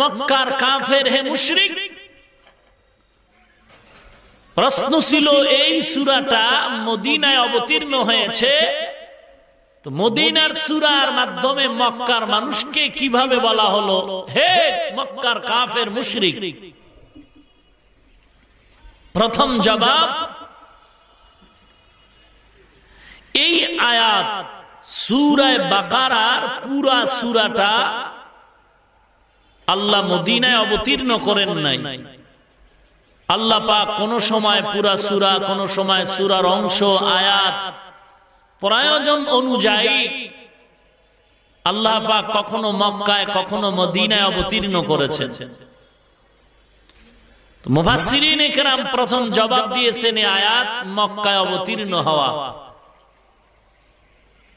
মক্কার কাফের হে মুশরিক। প্রশ্ন ছিল, এই সুরাটা মদিনায় অবতীর্ণ হয়েছে? মদিনার সুরার মাধ্যমে মক্কার মানুষকে কীভাবে বলা হলো? হে মক্কার কাফের মুশরিক। প্রথম জবাব, এই আয়াত সুরায় বাকারার পুরা সুরাটা আল্লাহ মদিনায় অবতীর্ণ করেন নাই। আল্লাহ পাক কোন সময় পুরা সুরা, কোন সময় সুরার অংশ, আয়াত, প্রয়োজন অনুযায়ী আল্লাহ পাক কখনো মক্কায়, কখনো মদিনায় অবতীর্ণ একরাম প্রথম জবাব দিয়েছেন আয়াত, মক্কায় অবতীর্ণ হওয়া।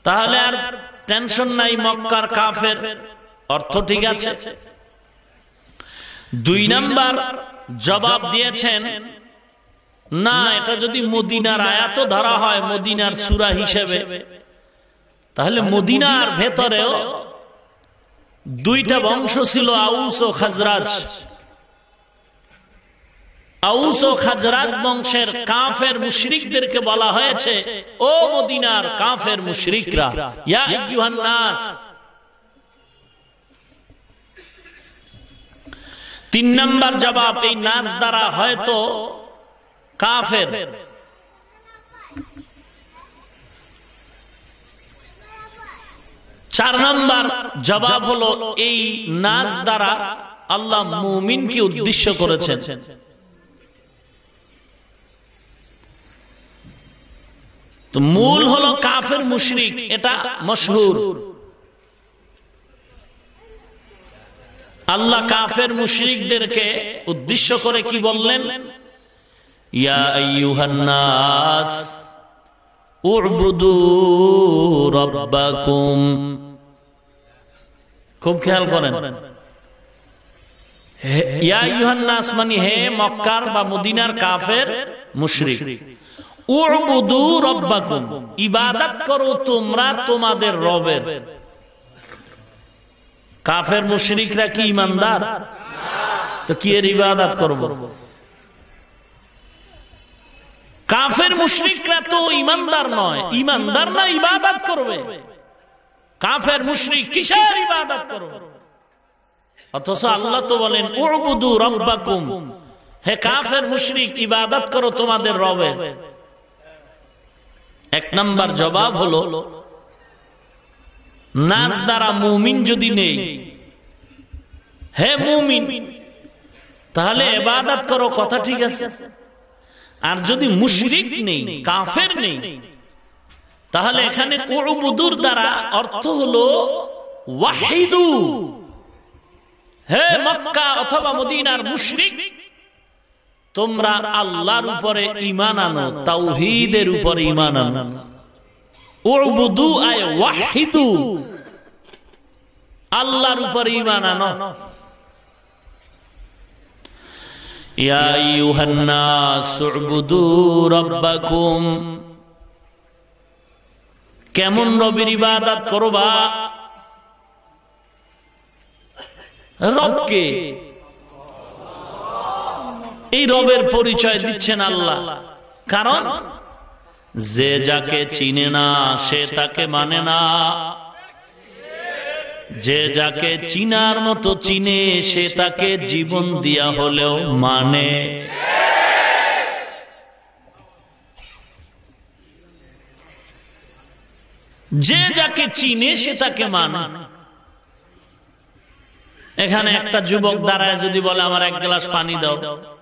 তাহলে আর টেনশন নাই, মক্কার কাফের। অর্থ ঠিক আছে? দুই নাম্বার জবাব দিয়েছেন না এটা যদি মদিনার আয়াত ধরা হয় মদিনার সুরা হিসেবে তাহলে মদিনার ভেতরেও দুইটা বংশ ছিল আউস ও খাজরাজ। আউস ও খাজরাজ বংশের কাফের মুশরিকদেরকে বলা হয়েছে ও মদিনার কাফের মুশরিকরা। ইয়া আইয়ুহান নাস তিন নম্বর জবাব, এই নাচ দ্বারা হয়তো কাফের। চার নম্বর জবাব হলো, এই নাচ দ্বারা আল্লাহ মুমিনকে উদ্দেশ্য করেছেন। তো মূল হলো কাফের মুশরিক, এটা মশহুর। আল্লাহ কাফের মুশরিকদেরকে উদ্দেশ্য করে কি বললেন? খুব খেয়াল করেন। ইয়া আইয়ুহান্নাস মানে হে মক্কার বা মদিনার কাফের মুশরিক। ইবাদত করো তোমরা তোমাদের রবের। কাফের মুশরিকরা কি ইমানদার? তো কি এর ইবাদত করব? কাফের মুশরিকরা তো ইমানদার নয়। ইমানদার না ইবাদত করবে। কাফের মুশরিক কিসের ইবাদত করবে? অথচ আল্লাহ তো বলেন, উবুদু রব্বাকুম। হে কাফের মুশরিক, ইবাদত করো তোমাদের রবের। এক নাম্বার জবাব হলো নাচ দ্বারা মুমিন যদি নেই, হে মুমিন, তাহলে এবাদাত করো, কথা ঠিক আছে। আর যদি মুশরিক নেই, কাফের নেই, তাহলে এখানে কুরুবুদুর দ্বারা অর্থ হলো ওয়াহিদু। হে মক্কা অথবা মদিনার মুশরিক, তোমরা আল্লাহর উপরে ইমান আনো, তাওহীদের উপরে ইমান আনো। আল্লাহর উপর ইমান আনো। কেমন নবীর ইবাদত করবা? রবকে। এই রবের পরিচয় দিচ্ছেন আল্লাহ। কারণ যে যাকে চিনে না, সে তাকে মানে না। যে যাকে চিনার মতো চিনে, সে তাকে জীবন দিয়া হলেও মানে। যে যাকে চিনে, সে তাকে মানে। এখানে একটা যুবক দাঁড়ায় যদি বলে, আমার এক গ্লাস পানি দাও।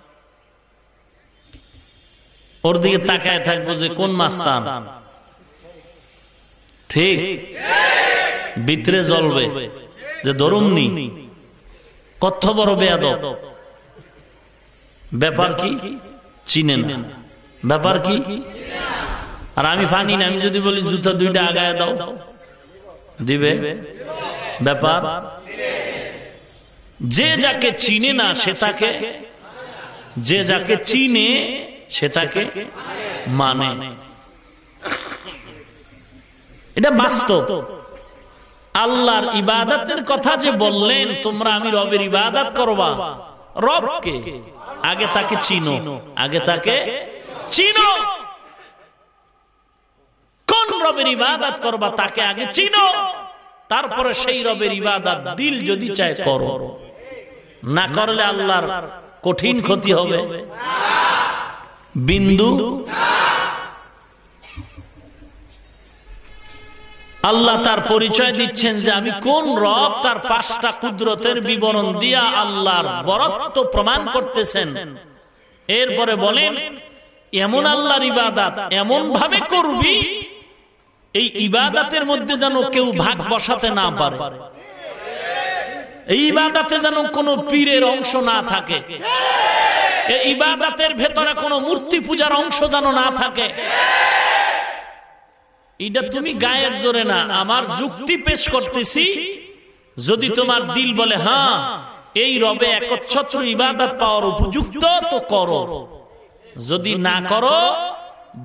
ওর দিকে তাকায় থাকব যে কোন মাস্তান? ঠিক। ভিতরে জ্বলবে। যে ধরুমনি। কত বড় বেয়াদ ব্যাপার কি? চিনে না। ব্যাপার কি? আর আমি ফানি না, আমি যদি বলি জুতা দুইটা আগায় দাও। দিবে? ব্যাপার? যে যাকে চিনে না, সে তাকে যে যাকে চিনে সে তাকে মানে। এটা বাস্তব। আল্লাহর ইবাদতের কথা যে বললেন তোমরা আমি রবের ইবাদত করবা। রবকে আগে তাকে চিনো। আগে তাকে চিনো। কোন রবের ইবাদত করবা তাকে আগে চিনো। তারপরে সেই রবের ইবাদত দিল যদি চায় করো। না করলে আল্লাহর কঠিন ক্ষতি হবে। বিন্দু আল্লাহ তার পরিচয় দিচ্ছেন যে আমি কোন রব তার পাঁচটা কুদরতের বিবরণ দিয়া আল্লাহর বরত্ব প্রমাণ করতেছেন। এরপরে বলেন, এমন আল্লাহর ইবাদাত এমন ভাবে করবি, এই ইবাদাতের মধ্যে যেন কেউ ভাগ বসাতে না পারে। এই ইবাদাতে যেন কোনো পীরের অংশ না থাকে। এই ইবাদাতের ভেতরে কোনো মূর্তি পূজার অংশ যেন না থাকে। এটা তুমি গায়ের জোরে না, আমার যুক্তি পেশ করতেছি। যদি তোমার দিল বলে হ্যাঁ এই রবে একচ্ছত্র ইবাদত পাওয়ার উপযুক্ত, তো করো। যদি না করো,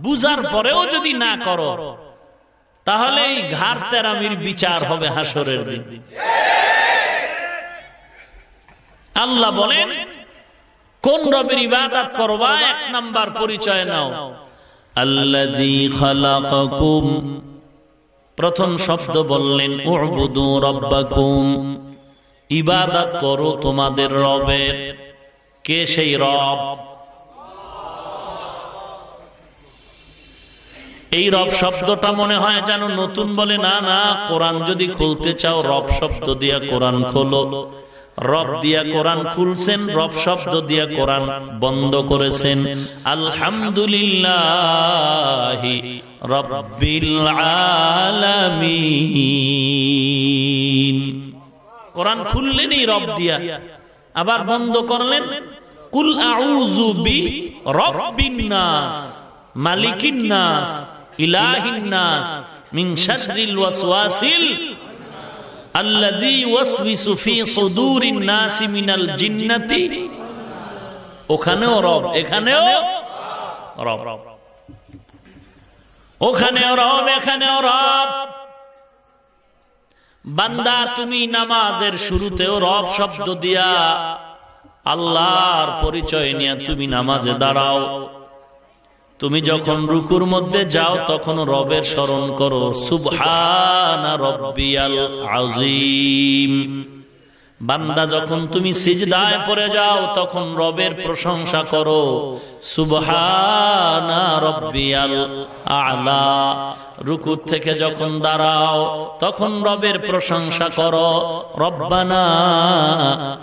বুঝার পরেও যদি না করো তাহলে এই ঘাড় তেরামির বিচার হবে হাসরের দিন। আল্লাহ বলেন, কোন রবের ইবাদত করবা? এক নাম্বার পরিচয় নাও। প্রথম শব্দ বললেন ইবাদত করো তোমাদের রবের। কে সেই রব? এই রব শব্দটা মনে হয় যেন নতুন বলে, না না, কোরআন যদি খুলতে চাও, রব শব্দ দিয়া কোরআন খোলো। রব দিয়া কোরআন খুলছেন, রব শব্দ দিয়া কোরআন বন্ধ করেছেন। আলহামদুলিল্লাহ রব্বিল আলামিন। কোরআন খুললেন রব দিয়া, আবার বন্ধ করলেন। কুল আউযু বি রব্বিন নাস, মালিকিন ইলাহিন ওয়াসওয়াসিল ওখানেও রব, এখানেও রব। ওখানেও রব, এখানেও রব। বান্দা, তুমি নামাজের শুরুতেও রব শব্দ দিয়া আল্লাহর পরিচয় নিয়ে তুমি নামাজে দাঁড়াও। তুমি যখন রুকুর মধ্যে যাও তখন রবের স্মরণ করো সুবহানা রব্বিয়াল আজিম বান্দা যখন তুমি সিজদায় পড়ে যাও তখন রবের প্রশংসা করো সুবহানা রব্বিয়াল আলা। রুকুর থেকে যখন দাঁড়াও তখন রবের প্রশংসা করো রব্বানা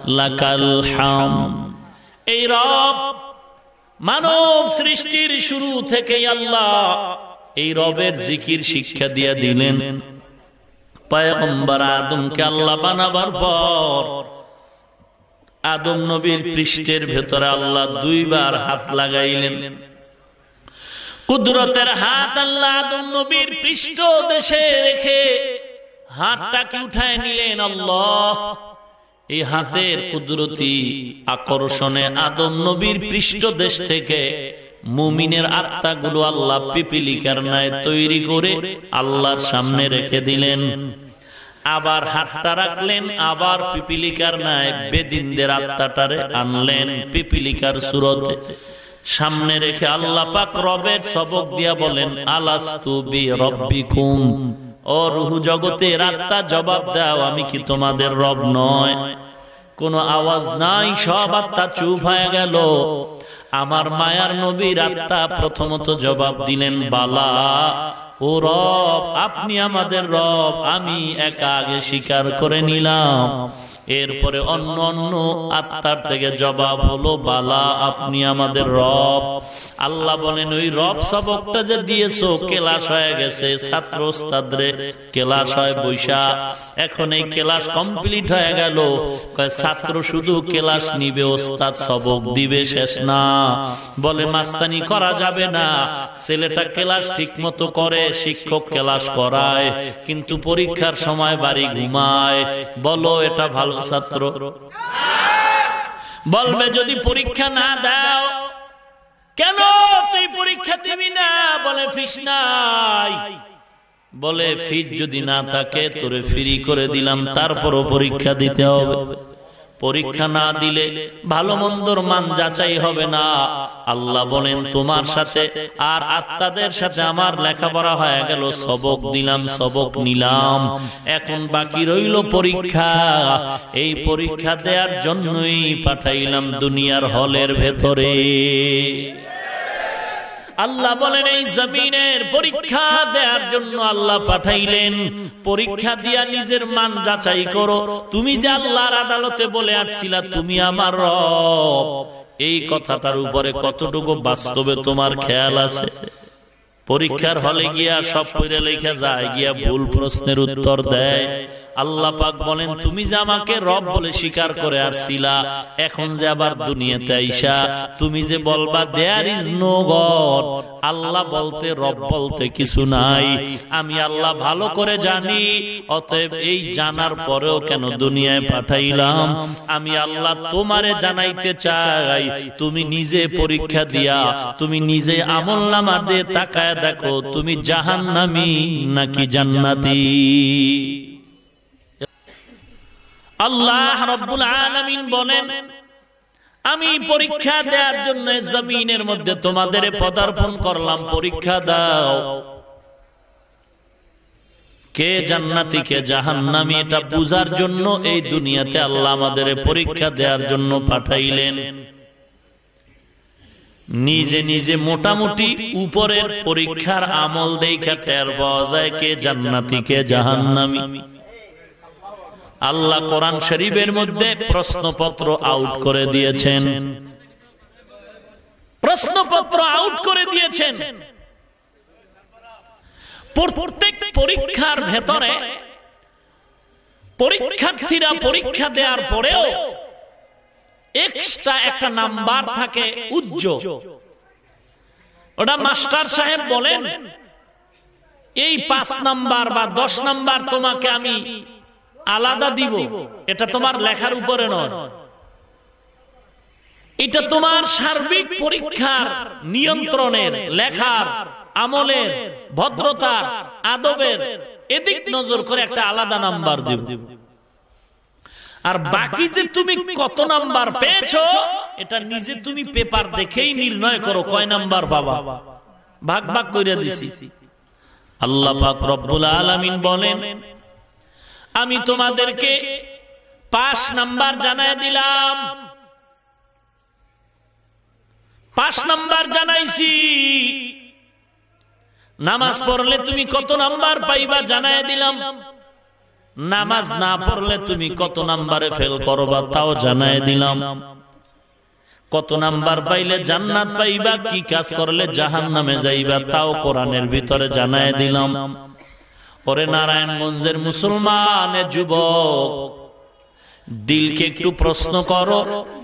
লাকাল হাম। এই রব মানব সৃষ্টির শুরু থেকে আল্লাহ এই রবের জিকির শিক্ষা দিয়া দিলেন। পয়গম্বর আদমকে আল্লাহ বানাবার পর আদম নবীর পৃষ্ঠের ভেতরে আল্লাহ দুইবার হাত লাগাইলেন। কুদরতের হাত আল্লাহ আদম নবীর পৃষ্ঠ দেশে রেখে হাতটাকে উঠায় নিলেন আল্লাহ। এই হাতের কুদরতি আকর্ষণে আদম নবীর পৃষ্ঠ দেশ থেকে মুমিনের আত্মাগুলো আল্লাহ পিপিলিকার ন্যায় তৈরি করে আল্লাহর সামনে রেখে দিলেন। আবার হাতটা রাখলেন, আবার পিপিলিকার ন্যায় বেদিনদের আত্মাটারে আনলেন পিপিলিকার সুরতে। সামনে রেখে আল্লাহ পাক রবের সবক দিয়া বলেন, আলাস্তু বি রব্বিকুম। ও রুহু জগতে রাত্তা জবাব দাও, আমি কি তোমাদের রব নয়? কোন আওয়াজ নাই, সব আত্মা চুপ হয়ে গেল। আমার মায়ার নবীর আত্মা প্রথমত জবাব দিলেন, বালা, ও রব, আপনি আমাদের রব, আমি একা আগে স্বীকার করে নিলাম। এরপরে অন্য অন্য আত্মার থেকে জবাব হলো, বালা, আপনি আমাদের রব। আল্লাহ বলেন, ওই রব সবকটা যে দিয়েছ, কেলাস হয়ে গেছে। ছাত্র ওস্তাদরে, কেলাস হয় বৈশা। এখন এই কেলাস কমপ্লিট হয়ে গেল। ছাত্র শুধু কেলাস নিবে, ওস্তাদ সবক দিবে শেষ না। বলে, মাস্তানি করা যাবে না। ছেলেটা কেলাস ঠিক মতো করে, শিক্ষক কেলাস করায়। কিন্তু পরীক্ষার সময় বাড়ি ঘুমায়। বলো, এটা ভালো ছাত্র। বলবে, যদি পরীক্ষা না দাও, কেন তুই পরীক্ষা দিবি না? বলে, ফিস নাই। বলে ফিট যদি না থাকে, তোরে ফিরি করে দিলাম, তারপরও পরীক্ষা দিতে হবে। পরীক্ষা না দিলে ভালো মন্দর মান যাচাই হবে না। আল্লাহ বলেন, তোমার সাথে আর আত্মাদের সাথে আমার লেখাপড়া হয়ে গেল। সবক দিলাম, সবক নিলাম। এখন বাকি রইল পরীক্ষা। এই পরীক্ষা দেওয়ার জন্যই পাঠাইলাম দুনিয়ার হলের ভেতরে। আল্লাহ বলেন এই জমিনের পরীক্ষা দেওয়ার জন্য আল্লাহ পাঠাইলেন। পরীক্ষা দিয়া নিজের মান যাচাই করো। তুমি যে আল্লাহর আদালতে বলে আসছিলা তুমি আমার রব। এই কথাটার উপরে কতটুকু বাস্তবে তোমার খেয়াল আছে? পরীক্ষার হলে গিয়া সব পড়ে লেখা যায় গিয়া ভুল প্রশ্নের উত্তর দেয়। আল্লাহ পাক বলেন, তুমি যে আমাকে রব বলে স্বীকার করে আসছিলা এখন যে আবার দুনিয়াতে আইসা, তুমি যে বলবা there is no God Allah বলতে, রব বলতে কিছু নাই। আমি আল্লাহ ভালো করে জানি, অতএব এই জানার পরেও কেন দুনিয়ায় পাঠাইলাম? আমি আল্লাহ তোমারে জানাইতে চাই। তুমি নিজে পরীক্ষা দিয়া, তুমি নিজে আমল নামা দিয়ে তাকায় দেখো, তুমি জাহান্নামি নাকি জান্নাতি? আল্লাহ রব্বুল আলমিন বলেন, আমি পরীক্ষা দেওয়ার জন্য জমিনের মধ্যে তোমাদের পদার্পণ করলাম, পরীক্ষা দাও। কে জান্নাতি, কে জাহান্নামি, এটা বুঝার জন্য এই দুনিয়াতে আল্লাহ আমাদের পরীক্ষা দেওয়ার জন্য পাঠাইলেন। নিজে নিজে মোটামুটি উপরের পরীক্ষার আমল দেখা টের পাওয়া যায় কে জান্নাতি, কে জাহান্নামি। আল্লাহ কোরআন শরীফের মধ্যে প্রশ্নপত্র আউট করে দিয়েছেন। প্রশ্নপত্র আউট করে দিয়েছেন। প্রত্যেক পরীক্ষার ভেতরে পরীক্ষার্থীরা পরীক্ষা দেওয়ার পরেও এক্সট্রা একটা নাম্বার থাকে উজ্জ্বল। ওটা মাস্টার সাহেব বলেন, এই পাঁচ নাম্বার বা দশ নাম্বার তোমাকে আমি আলাদা দিব। এটা তোমার লেখার উপরে নয়। এটা তোমার সার্বিক পরীক্ষার নিয়ন্ত্রণের লেখার আমলের ভদ্রতার আদবের এদিক নজর করে একটা আলাদা নাম্বার দিব। আর বাকি যে তুমি কত নাম্বার পেয়েছ এটা নিজে তুমি পেপার দেখেই নির্ণয় করো কয় নাম্বার বাবা। ভাগ ভাগ করে দিছি। আল্লাহ পাক রব্বুল আলামিন বলেন আমি তোমাদেরকে পাঁচ নাম্বার জানাই দিলাম। পাঁচ নাম্বার জানাইছি। নামাজ পড়লে তুমি কত নাম্বার পাইবা জানাই দিলাম। নামাজ না পড়লে তুমি কত নাম্বারে ফেল করবা তাও জানাই দিলাম। কত নাম্বার পাইলে জান্নাত পাইবা কি কাজ করলে জাহান নামে যাইবা তাও কোরআনের ভিতরে জানাই দিলাম। ওরে নারায়ণগঞ্জের মুসলমান যুবক, দিলকে একটু প্রশ্ন করো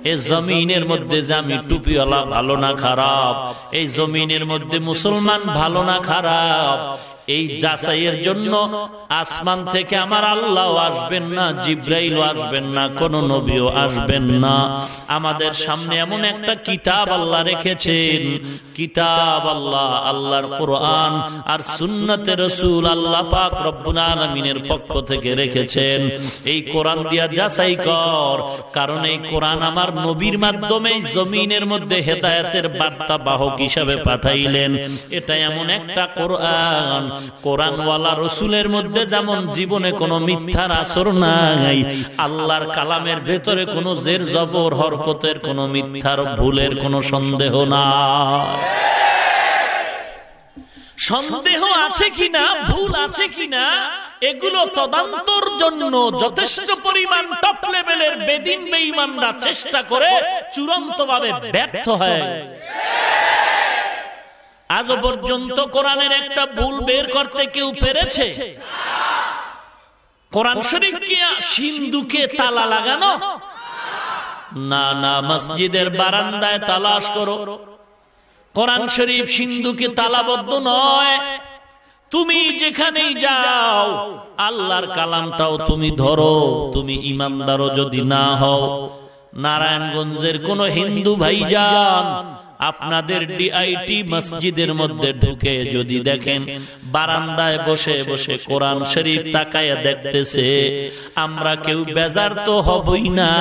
এই জমিনের মধ্যে যে আমি টুপিওয়ালা ভালো না খারাপ, এই জমিনের মধ্যে মুসলমান ভালো না খারাপ এই যাচাইয়ের জন্য আসমান থেকে আমার আল্লাহ আসবেন না জিব্রাইল আসবেন না, কোন নবীও আসবেন না। আমাদের সামনে এমন একটা কিতাব আল্লাহ রেখেছেন। কিতাব আল্লাহ, আল্লাহর কোরআন আর সুন্নতে রসুল আল্লাহ পাক রব্বুল আলমিনের পক্ষ থেকে রেখেছেন। এই কোরআন দিয়া যাচাই কর, কারণ এই কোরআন আমার নবীর মাধ্যমে জমিনের মধ্যে হেদায়তের বার্তা বাহক হিসাবে পাঠাইলেন। এটা এমন একটা কোরআন কোরআনওয়ালা রসুলের মধ্যে যেমন জীবনে কোনো মিথ্যার আসর নাই, আল্লাহর কালামের ভেতরে কোনো জের জবর, হরকতের কোনো মিথ্যার ভুলের কোনো সন্দেহ না সন্দেহ আছে কিনা, ভুল আছে কিনা, এগুলো তদন্তর জন্য যথেষ্ট পরিমাণ টপ লেভেলের বেদিন বেঈমানরা চেষ্টা করে চূড়ান্ত ভাবে ব্যর্থ হয় আজ পর্যন্ত কোরআনের একটা ভুল বের করতে কেউ পেরেছে? কোরআন শরীফ কি সিন্ধুকে তালা লাগানো? না না মসজিদের বারান্দায় তালাশ করো। কোরআন শরীফ সিন্ধুকে তালাবদ্ধ নয়। তুমি যেখানেই যাও আল্লাহর কালামটাও তুমি ধরো। তুমি ইমানদারও যদি না হও। নারায়ণগঞ্জের কোন হিন্দু ভাই যান আপনাদের ডিআইটি মসজিদের মধ্যে ঢুকে যদি দেখেন বারান্দায় বসে বসে কোরআন শরীফ তাকায় দেখতেছে আমরা কেউ বেজার তো হবই না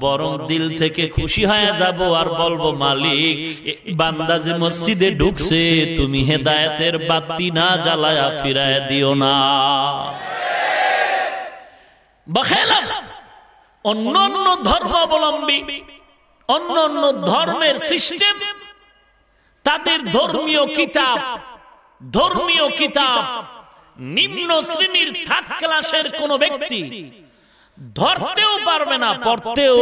বরং দিল থেকে খুশি হয়ে যাব আর বলব মালিক বান্দা যে মসজিদে ঢুকছে তুমি হেদায়তের বাতি না জ্বালায়া ফিরায় দিও না। অন্য অন্য ধর্মাবলম্বী। অন্য অন্য ধর্মের সিস্টেম, তাদের ধর্মীয় কিতাব ধর্মীয় কিতাব, নিম্ন শ্রেণির থার্ড ক্লাসের কোন ব্যক্তি ধরতেও পারবে না, পড়তেও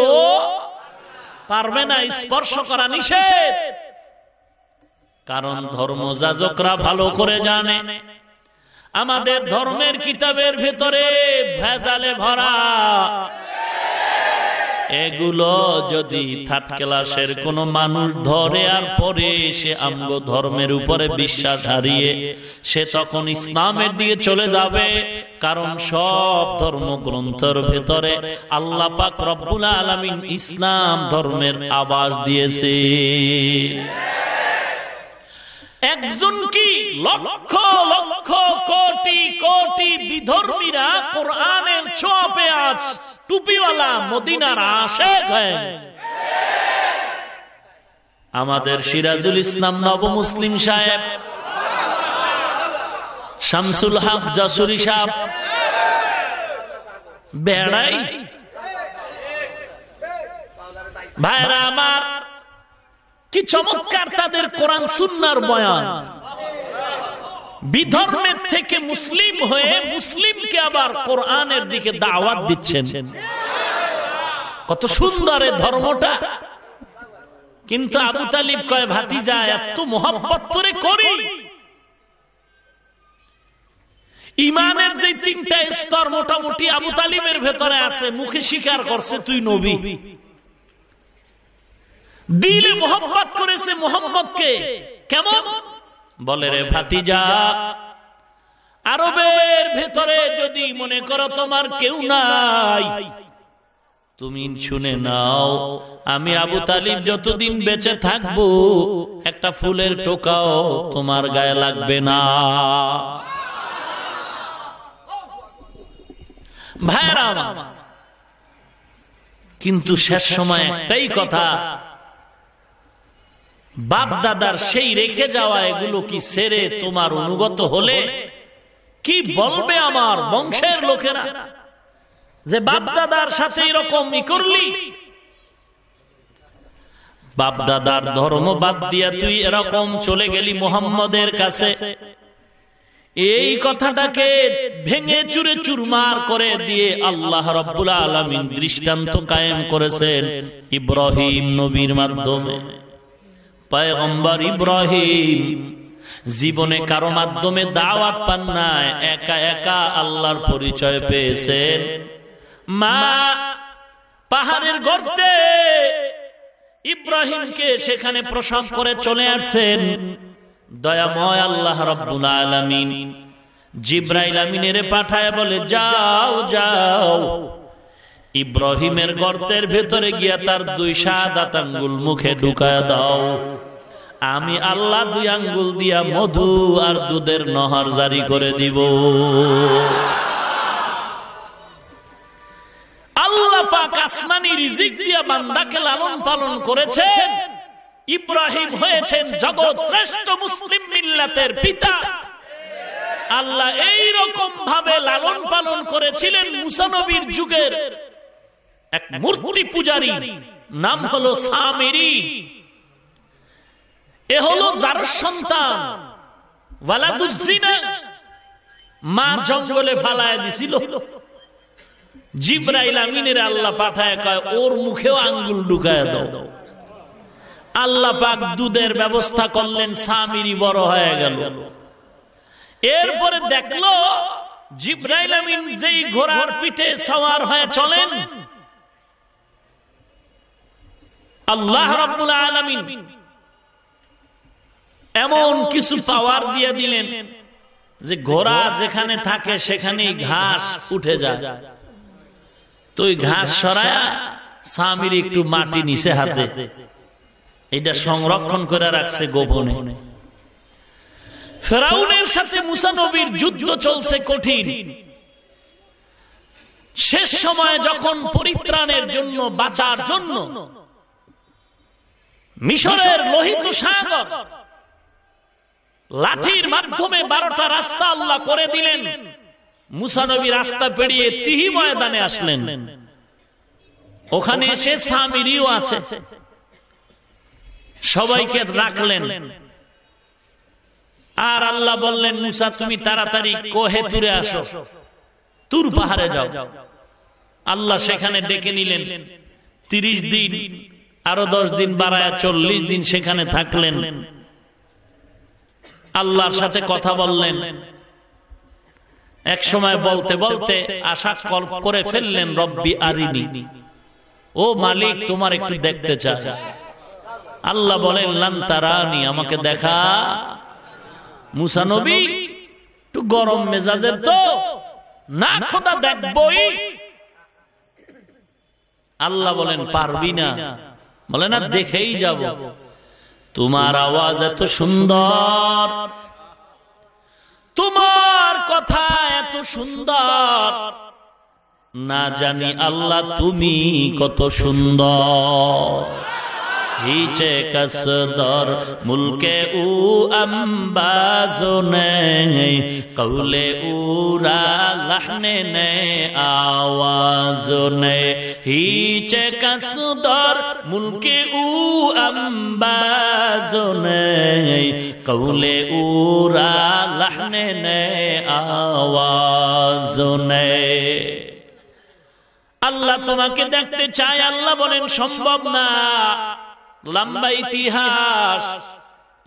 পারবে না, স্পর্শ করা নিষেধ। কারণ ধর্ম যাজকরা ভালো করে জানে। আমাদের ধর্মের কিতাবের ভেতরে ভেজালে ভরা এগুলো যদি থার্ড ক্লাসের কোন মানুষ ধরে আর পরে সে আমগো ধর্মের উপরে বিশ্বাস হারিয়ে সে তখন ইসলামের দিকে চলে যাবে। কারণ সব ধর্মগ্রন্থের ভেতরে আল্লাহ পাক রব্বুল আলমিন ইসলাম ধর্মের আবাস দিয়েছে। একজন কি লক্ষ লক্ষ কোটি কোটি বিধর্মীরা কোরআনের ছোঁয়াপে আজ টুপিওয়ালা মদিনার হয়ে আমাদের সিরাজুল ইসলাম নব মুসলিম সাহেব, শামসুল হক জাসুরি সাহেব, বেড়াই। ভাইরা আমার কি চমৎকার তাদের কোরআন, সুন্নার বয়ান। বিধর্মের থেকে মুসলিম হয়ে মুসলিমকে আবার কোরআনের দিকে দাওয়াত দিচ্ছেন। কত সুন্দর ধর্মটা। কিন্তু আবু তালিব কয়, ভাতিজা, এত মোহাম্মত তোরে করি। ইমানের যে তিনটা স্তর মোটামুটি আবু তালিবের ভেতরে আছে, মুখে স্বীকার করছে, তুই নবী। দিলে মোহাম্মত করেছে মোহাম্মদকে কেমন? বলে রে ভাতিজা, আরবের ভেতরে যদি মনে করো তোমার কেউ নাই, তুমি শুনে নাও, আমি আবু তালিব যতদিন বেঁচে থাকব, একটা ফুলের টোকাও তোমার গায়ে লাগবে না। ভাইরা কিন্তু শেষ সময় একটাই কথা বাপ দাদার সেই রেখে যাওয়া এগুলো কি সেরে তোমার অনুগত হলে? কি বলবে আমার বংশের লোকেরা? যে বাপ দাদার সাথে এরকম ই করলি? বাপ দাদার ধর্ম বাদ দিয়া তুই এরকম চলে গেলি মোহাম্মদের কাছে। এই কথাটাকে ভেঙে চুরে চুরমার করে দিয়ে আল্লাহ রব্বুল আলমিন দৃষ্টান্ত কায়েম করেছেন ইব্রাহিম নবীর মাধ্যমে। পয়গম্বর ইব্রাহিম, জীবনে কারও মাধ্যমে দাওয়াত পান নাই, একা একা আল্লাহর পরিচয় পেয়েছেন। মা, পাহাড়ের গর্তে ইব্রাহিমকে সেখানে প্রসব করে চলে আসছেন। দয়াময় আল্লাহ রব্বুল আলমিন জিব্রাইল আমিনের পাঠায় বলে, যাও যাও। ইব্রাহিমের গর্তের ভেতরে গিয়া তার দুই সাদাত আঙ্গুল মুখে ঢুকায় দাও। আমি আল্লাহ দুই আঙ্গুল দিয়া মধু আর দুধের নহর জারি করে দিব। আল্লাহ পাক আসমানি রিজিক দিয়া বান্দাকে লালন পালন করেছেন। ইব্রাহিম হয়েছেন জগৎ শ্রেষ্ঠ মুসলিম মিল্লাতের পিতা। আল্লাহ এই রকম ভাবে লালন পালন করেছিলেন মুসানবীর যুগের। এক মূর্তি পূজারী, নাম হলো সামেরি। এ হলো যার সন্তান। মা জঙ্গলে ফালায় দিছিল। জিব্রাইল আমিনের আল্লাহ পাঠায় কয়, ওর মুখেও আঙ্গুল ঢুকায় দাও। আল্লাহ পাক দুধের ব্যবস্থা করলেন স্বামীরই বড় হয়ে গেল। এরপরে দেখল, জিব্রাইল আমিন যেই ঘোড়ার পিঠে সওয়ার হয়ে চলেন আল্লাহ রাব্বুল আলামিন এমন কিছু পাওয়ার দিয়ে দিলেন যে ঘোড়া যেখানে থাকে সেখানেই ঘাস উঠে যায়। তো ঘাস সরায়া স্বামীর একটু মাটি নিচে হাতে। এটা সংরক্ষণ করে রাখছে গোপনে। ফেরাউনের সাথে মুসানবীর যুদ্ধ চলছে কঠিন। শেষ সময়ে যখন পরিত্রাণের জন্য, বাঁচার জন্য মিশরের লোহিত সাগর। লাঠির মাধ্যমে বারোটা রাস্তা আল্লাহ করে দিলেন। মুসানবী রাস্তা পেরিয়ে তিহি ময়দানে আসলেন। ওখানে এসে সামিরিও আছে। সবাইকে রাখলেন। আর আল্লাহ বললেন মুসা তুমি তাড়াতাড়ি কোহে তুরে আসো। তুর পাহাড়ে যাও। আল্লাহ সেখানে ডেকে নিলেন। তিরিশ দিন আরও দশ দিন বাড়ায় চল্লিশ দিন সেখানে থাকলেন। আল্লাহর সাথে কথা বললেন। এক সময় বলতে বলতে আশা করে ফেললেন রব্বি আরিনি। ও মালিক তোমার একটু দেখতে চায় আল্লাহ বলেন লান্তারানি আমাকে দেখা। মুসানবী একটু গরম মেজাজের তো। না খোদা দেখবই। আল্লাহ বলেন পারবি না। বলে না দেখেই যাব। তোমার আওয়াজ এত সুন্দর। তোমার কথা এত সুন্দর। না জানি আল্লাহ তুমি কত সুন্দর। হিচে কসদর মুলকে উ আম্বাজো নে কৌলে উরা লহনে নে আওয়াজ নে। হিচে কসদর মুলকে উ আম্বাজো নে কৌলে উরা লহনে নে আওয়াজ নে। আল্লাহ তোমাকে দেখতে চায়, আল্লাহ বলেন, সম্ভব না। লম্বা ইতিহাস।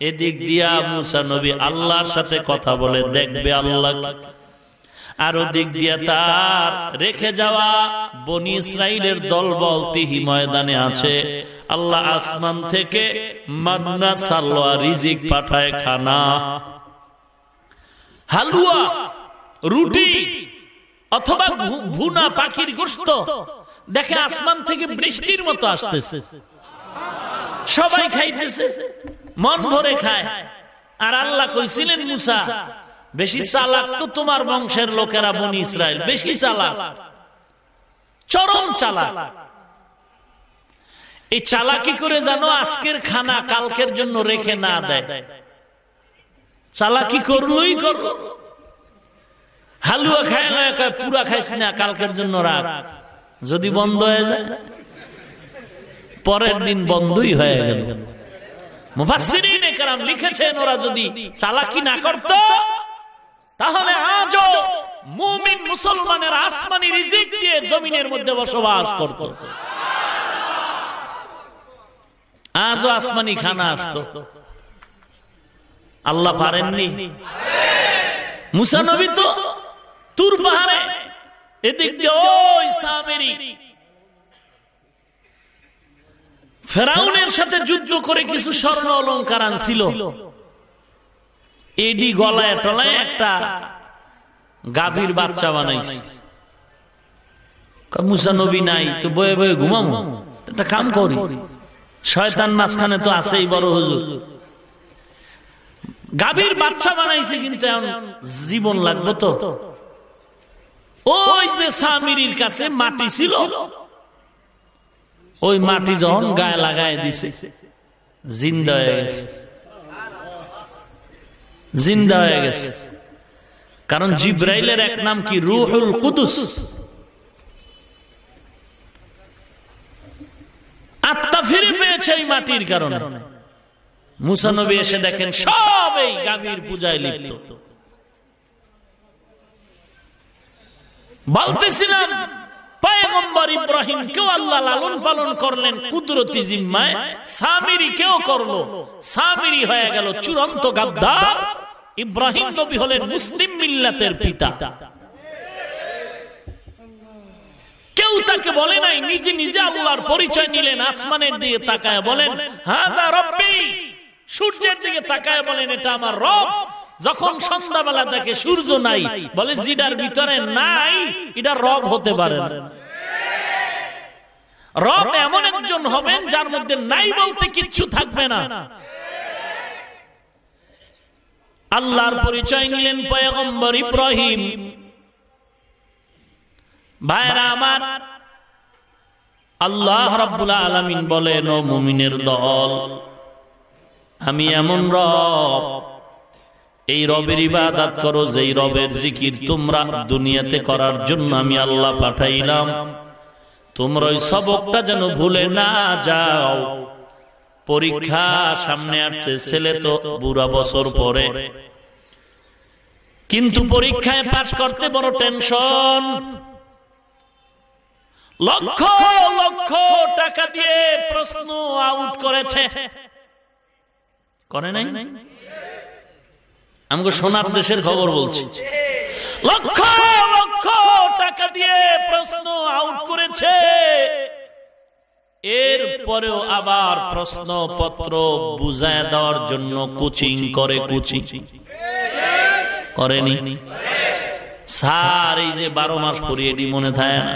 এদিক দিয়া মুসা নবী আল্লাহর সাথে কথা বলে দেখবে আল্লাহ। আর ওদিক দিয়া তার রেখে যাওয়া বনি ইসরায়েলের দলবল তিহি ময়দানে আছে। আল্লাহ আসমান থেকে মান্না, সালোয়া, রিজিক পাঠায় খানা। হালুয়া, রুটি অথবা ভুনা, পাখির গোস্ত দেখে আসমান থেকে বৃষ্টির মতো আসতেছে। সবাই খাইতেছে মন ভরে খায়। আর আল্লাহ কইছিলেন মুসা বেশি চালাক তো তোমার বংশের লোকেরা বনি ইসরায়েল বেশি চালাক। চরম চালাক। এই চালাকি করে জানো আজকের খানা কালকের জন্য রেখে না দেয়। চালাকি করলোই করল। হালুয়া খায় না পুরা খাইস না কালকের জন্য রাখ যদি বন্ধ হয়ে যায়। পরের দিন বন্ধই হয়ে গেল। লিখেছেন ওরা যদি চালাকি না করত তাহলে আজও মুমিন মুসলমানের আসমানি রিজিক দিয়ে জমিনের মধ্যে বসবাস করত। আজও আসমানি খানা আসতো। আল্লাহ পারেননি। মুসা নবী তো তুর পাহাড়ে এদিক দিয়ে ওই সামেরি ফেরাউনের সাথে যুদ্ধ করে কিছু স্বর্ণ অলঙ্কার আনছিল। এডি গলায় টলায় একটা গাভীর বাচ্চা বানাইছে। নাই, তো বয়ে বয়ে ঘুমামো। একটা কাম করি। শয়তান মাঝখানে তো আছেই বড় হুজুর। গাভীর বাচ্চা বানাইছে কিন্তু জীবন লাগবে তো। ওই যে সামিরির কাছে মাটি ছিল ওই মাটি যখন গায়ে লাগায় দিছে জিন্দা হয়ে গেছে। জিন্দা হয়ে গেছে। কারণ জিব্রাইলের এক নাম কি? রুহুল কুদুস। আত্মা ফিরে পেয়েছে এই মাটির কারণে। মুসানবী এসে দেখেন সব এই গাভীর পূজায় লিপ্ত। বলতেছিলাম পয়গম্বর আল্লাহ লালন পালন করলেন, কুদরতি জিম্মায়। করল সামিরি হয়ে গেল চূড়ান্ত গাদ্দার। ইব্রাহিম নবী হলেন মুসলিম মিল্লাতের পিতা। কেউ তাকে বলে নাই, নিজে নিজে আল্লাহর পরিচয় নিলেন, আসমানের দিকে তাকায় বলেন রব্বি। সূর্যের দিকে তাকায় বলেন, এটা আমার রব। যখন সন্ধ্যাবেলা দেখে সূর্য নাই বলে জিডার ভিতরে নাই এটা রব হতে পারে রব এমন একজন হবেন যার মধ্যে নাই বলতে কিচ্ছু থাকবে না। আল্লাহর পরিচয় নিলেন পয়গম্বর ইব্রাহিম। ভাইরা আমার আল্লাহ রাব্বুল আলামিন বলেন ও মুমিনের দল আমি এমন রব এই রবের ইবাদত করো, যেই রবের জিকির তোমরা দুনিয়াতে করার জন্য আমি আল্লাহ পাঠাইলাম। তোমরা ওই সবকটা যেন ভুলে না যাও। পরীক্ষা সামনে আসছে, ছেলে তো বুড়া বছর পরে। কিন্তু পরীক্ষায় পাশ করতে বড় টেনশন। লক্ষ লক্ষ টাকা দিয়ে প্রশ্ন আউট করেছে। করে নাই? আমাকে সোনার দেশের খবর বলছি। লক্ষ লক্ষ টাকা দিয়ে প্রশ্ন আউট করেছে। এর পরেও আবার প্রশ্নপত্র বুঝায় দেওয়ার জন্য কোচিং করে কোচিং। করেনি? স্যার এই যে বারো মাস পরিয়ে মনে থাকে না।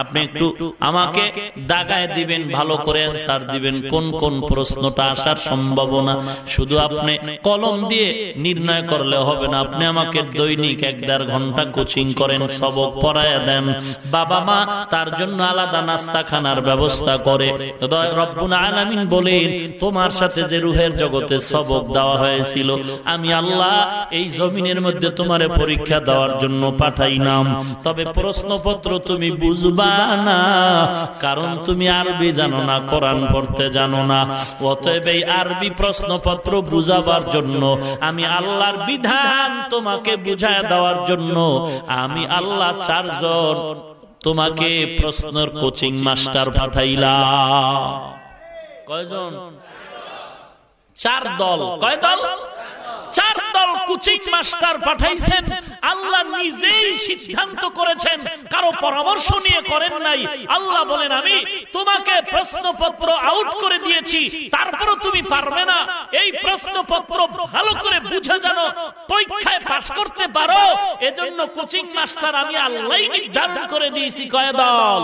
আপনি একটু আমাকে দাগায় দিবেন, ভালো করে অ্যান্সার দিবেন, কোন কোন প্রশ্নটা আসার সম্ভাবনা। শুধু আপনি কলম দিয়ে নির্ণয় করলে হবে না, আপনি আমাকে দৈনিক এক দেড় ঘণ্টা কোচিং করেন, সবক পড়ায় দেন। বাবা মা তার জন্য আলাদা নাস্তা খানার ব্যবস্থা করে। রব্বুন আলামিন বলেন, তোমার সাথে যে রুহের জগতে সবক দেওয়া হয়েছিল, আমি আল্লাহ এই জমিনের মধ্যে তোমারে পরীক্ষা দেওয়ার জন্য পাঠাই নাম তবে প্রশ্নপত্র তুমি বুঝবা না। কারণ তুমি আরবি জানো না, কোরআন পড়তে জানো না। অতএব এই আরবি প্রশ্নপত্র বুঝাবার জন্য, আমি আল্লাহর বিধান তোমাকে বুঝায় দেওয়ার জন্য, আমি আল্লাহ চারজন তোমাকে প্রশ্নের কোচিং মাস্টার পাঠাইলাম। কয়জন? চার দল। কয় দল? চার দল কোচিং মাস্টার পাঠাইছেন আল্লাহ নিজেই সিদ্ধান্ত করেছেন কারো পরামর্শ নিয়ে করেন নাই আল্লাহ বলেন আমি তোমাকে প্রশ্নপত্র আউট করে দিয়েছি তারপরও তুমি পারবে না এই প্রশ্নপত্র ভালো করে বুঝে জানো পরীক্ষায় পাশ করতে পারো এজন্য কোচিং মাস্টার আমি আল্লাহ নির্ধারণ করে দিয়েছি কয় দল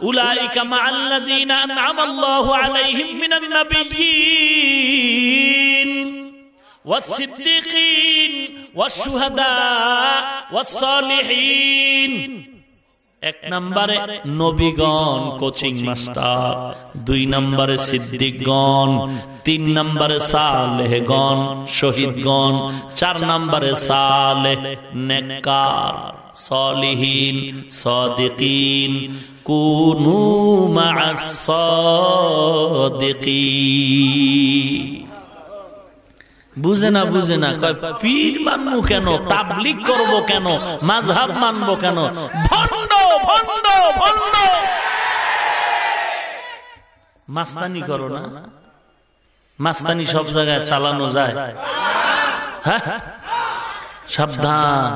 أولئك مع الذين أنعم الله عليهم من النبيين والصديقين والشهداء والصالحين এক নম্বরে নবীগণ কোচিং মাস্টার দুই নম্বরে সিদ্দিকগণ তিন নম্বরে সালেহগণ শহীদগণ চার নম্বরে সালেহ নেককার সলিহীন সদিকিন কুনু মা'আস সাদিকিন বুঝে না বুঝে না পীর মানবো কেন? তাবলিক করব কেন? মাঝহাব মানবো কেন? ভণ্ড ভণ্ড ভণ্ড। মাস্তানি করো না। মাস্তানি সব জায়গায় চালানো যায়। হ্যাঁ? সাবধান।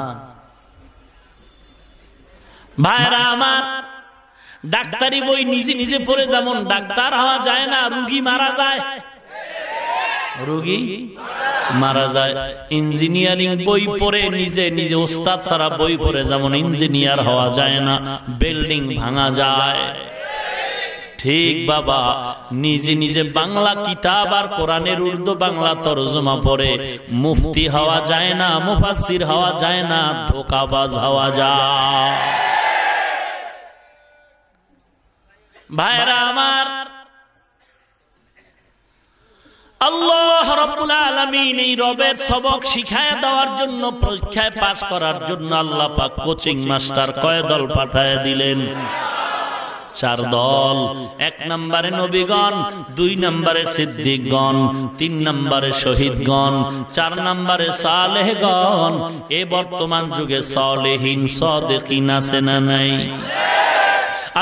ভাইরা আমার ডাক্তারি বই নিজে নিজে পড়ে যেমন ডাক্তার হওয়া যায় না রুগী মারা যায়। রোগী? মারা যায় ইঞ্জিনিয়ারিং বই পড়ে, নিজে নিজে ওস্তাদ ছাড়া বই পড়ে, যেমন ইঞ্জিনিয়ার হওয়া যায় না, বিল্ডিং ভাঙা যায়। ঠিক বাবা, নিজে নিজে বাংলা কিতাব আর কোরআনের উর্দু বাংলা তরজমা পড়ে, মুফতি হওয়া যায় না মুফাসির হওয়া যায় না, ধোকাবাজ হওয়া যায়। ভাইরা আমার আল্লাহ রব্বুল আলমিন এই রবের সবক শিখায় দেওয়ার জন্য, পরীক্ষায় পাশ করার জন্য আল্লাহ পাক কোচিং মাস্টার কয় দল পাঠায় দিলেন। চার দল, এক নম্বরে নবীগণ, দুই নম্বরে সিদ্দিকগণ, তিন নম্বরে শহীদগণ, চার নম্বরে সালেহগণ। এ বর্তমান যুগে সলেহীন সদেকিন আছে না নাই?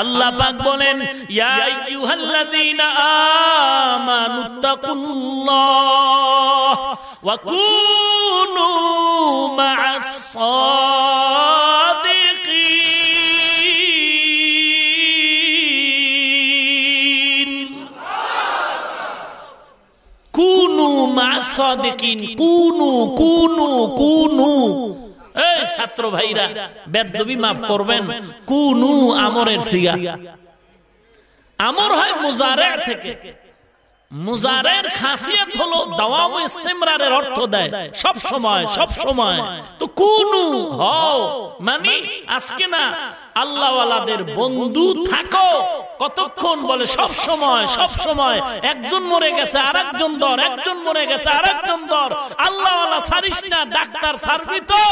আল্লাহ পাক বলেন ইয়া আইয়ুহাল্লাযীনা আমানুত্তাকুল্লাহ কুনু কুনু কুনু। ছাত্র ভাইরা, বেদবি মাফ করবেন, কুনু আমরের সিগা আমর হয় মুজারে থেকে। মুজারের খাসিয়ত হলো দাওয়াম ইস্তেমরারের অর্থ দেয়, সব সময় সব সময়। তো কুনু হও মানে আজকে না আল্লাহওয়ালাদের বন্ধু থাকো। কতক্ষণ বলে সব সময় সব সময় একজন মরে গেছে আর একজন দর একজন মরে গেছে আর একজন দর আল্লাহওয়ালা সারিস না ডাক্তার সারবি তো।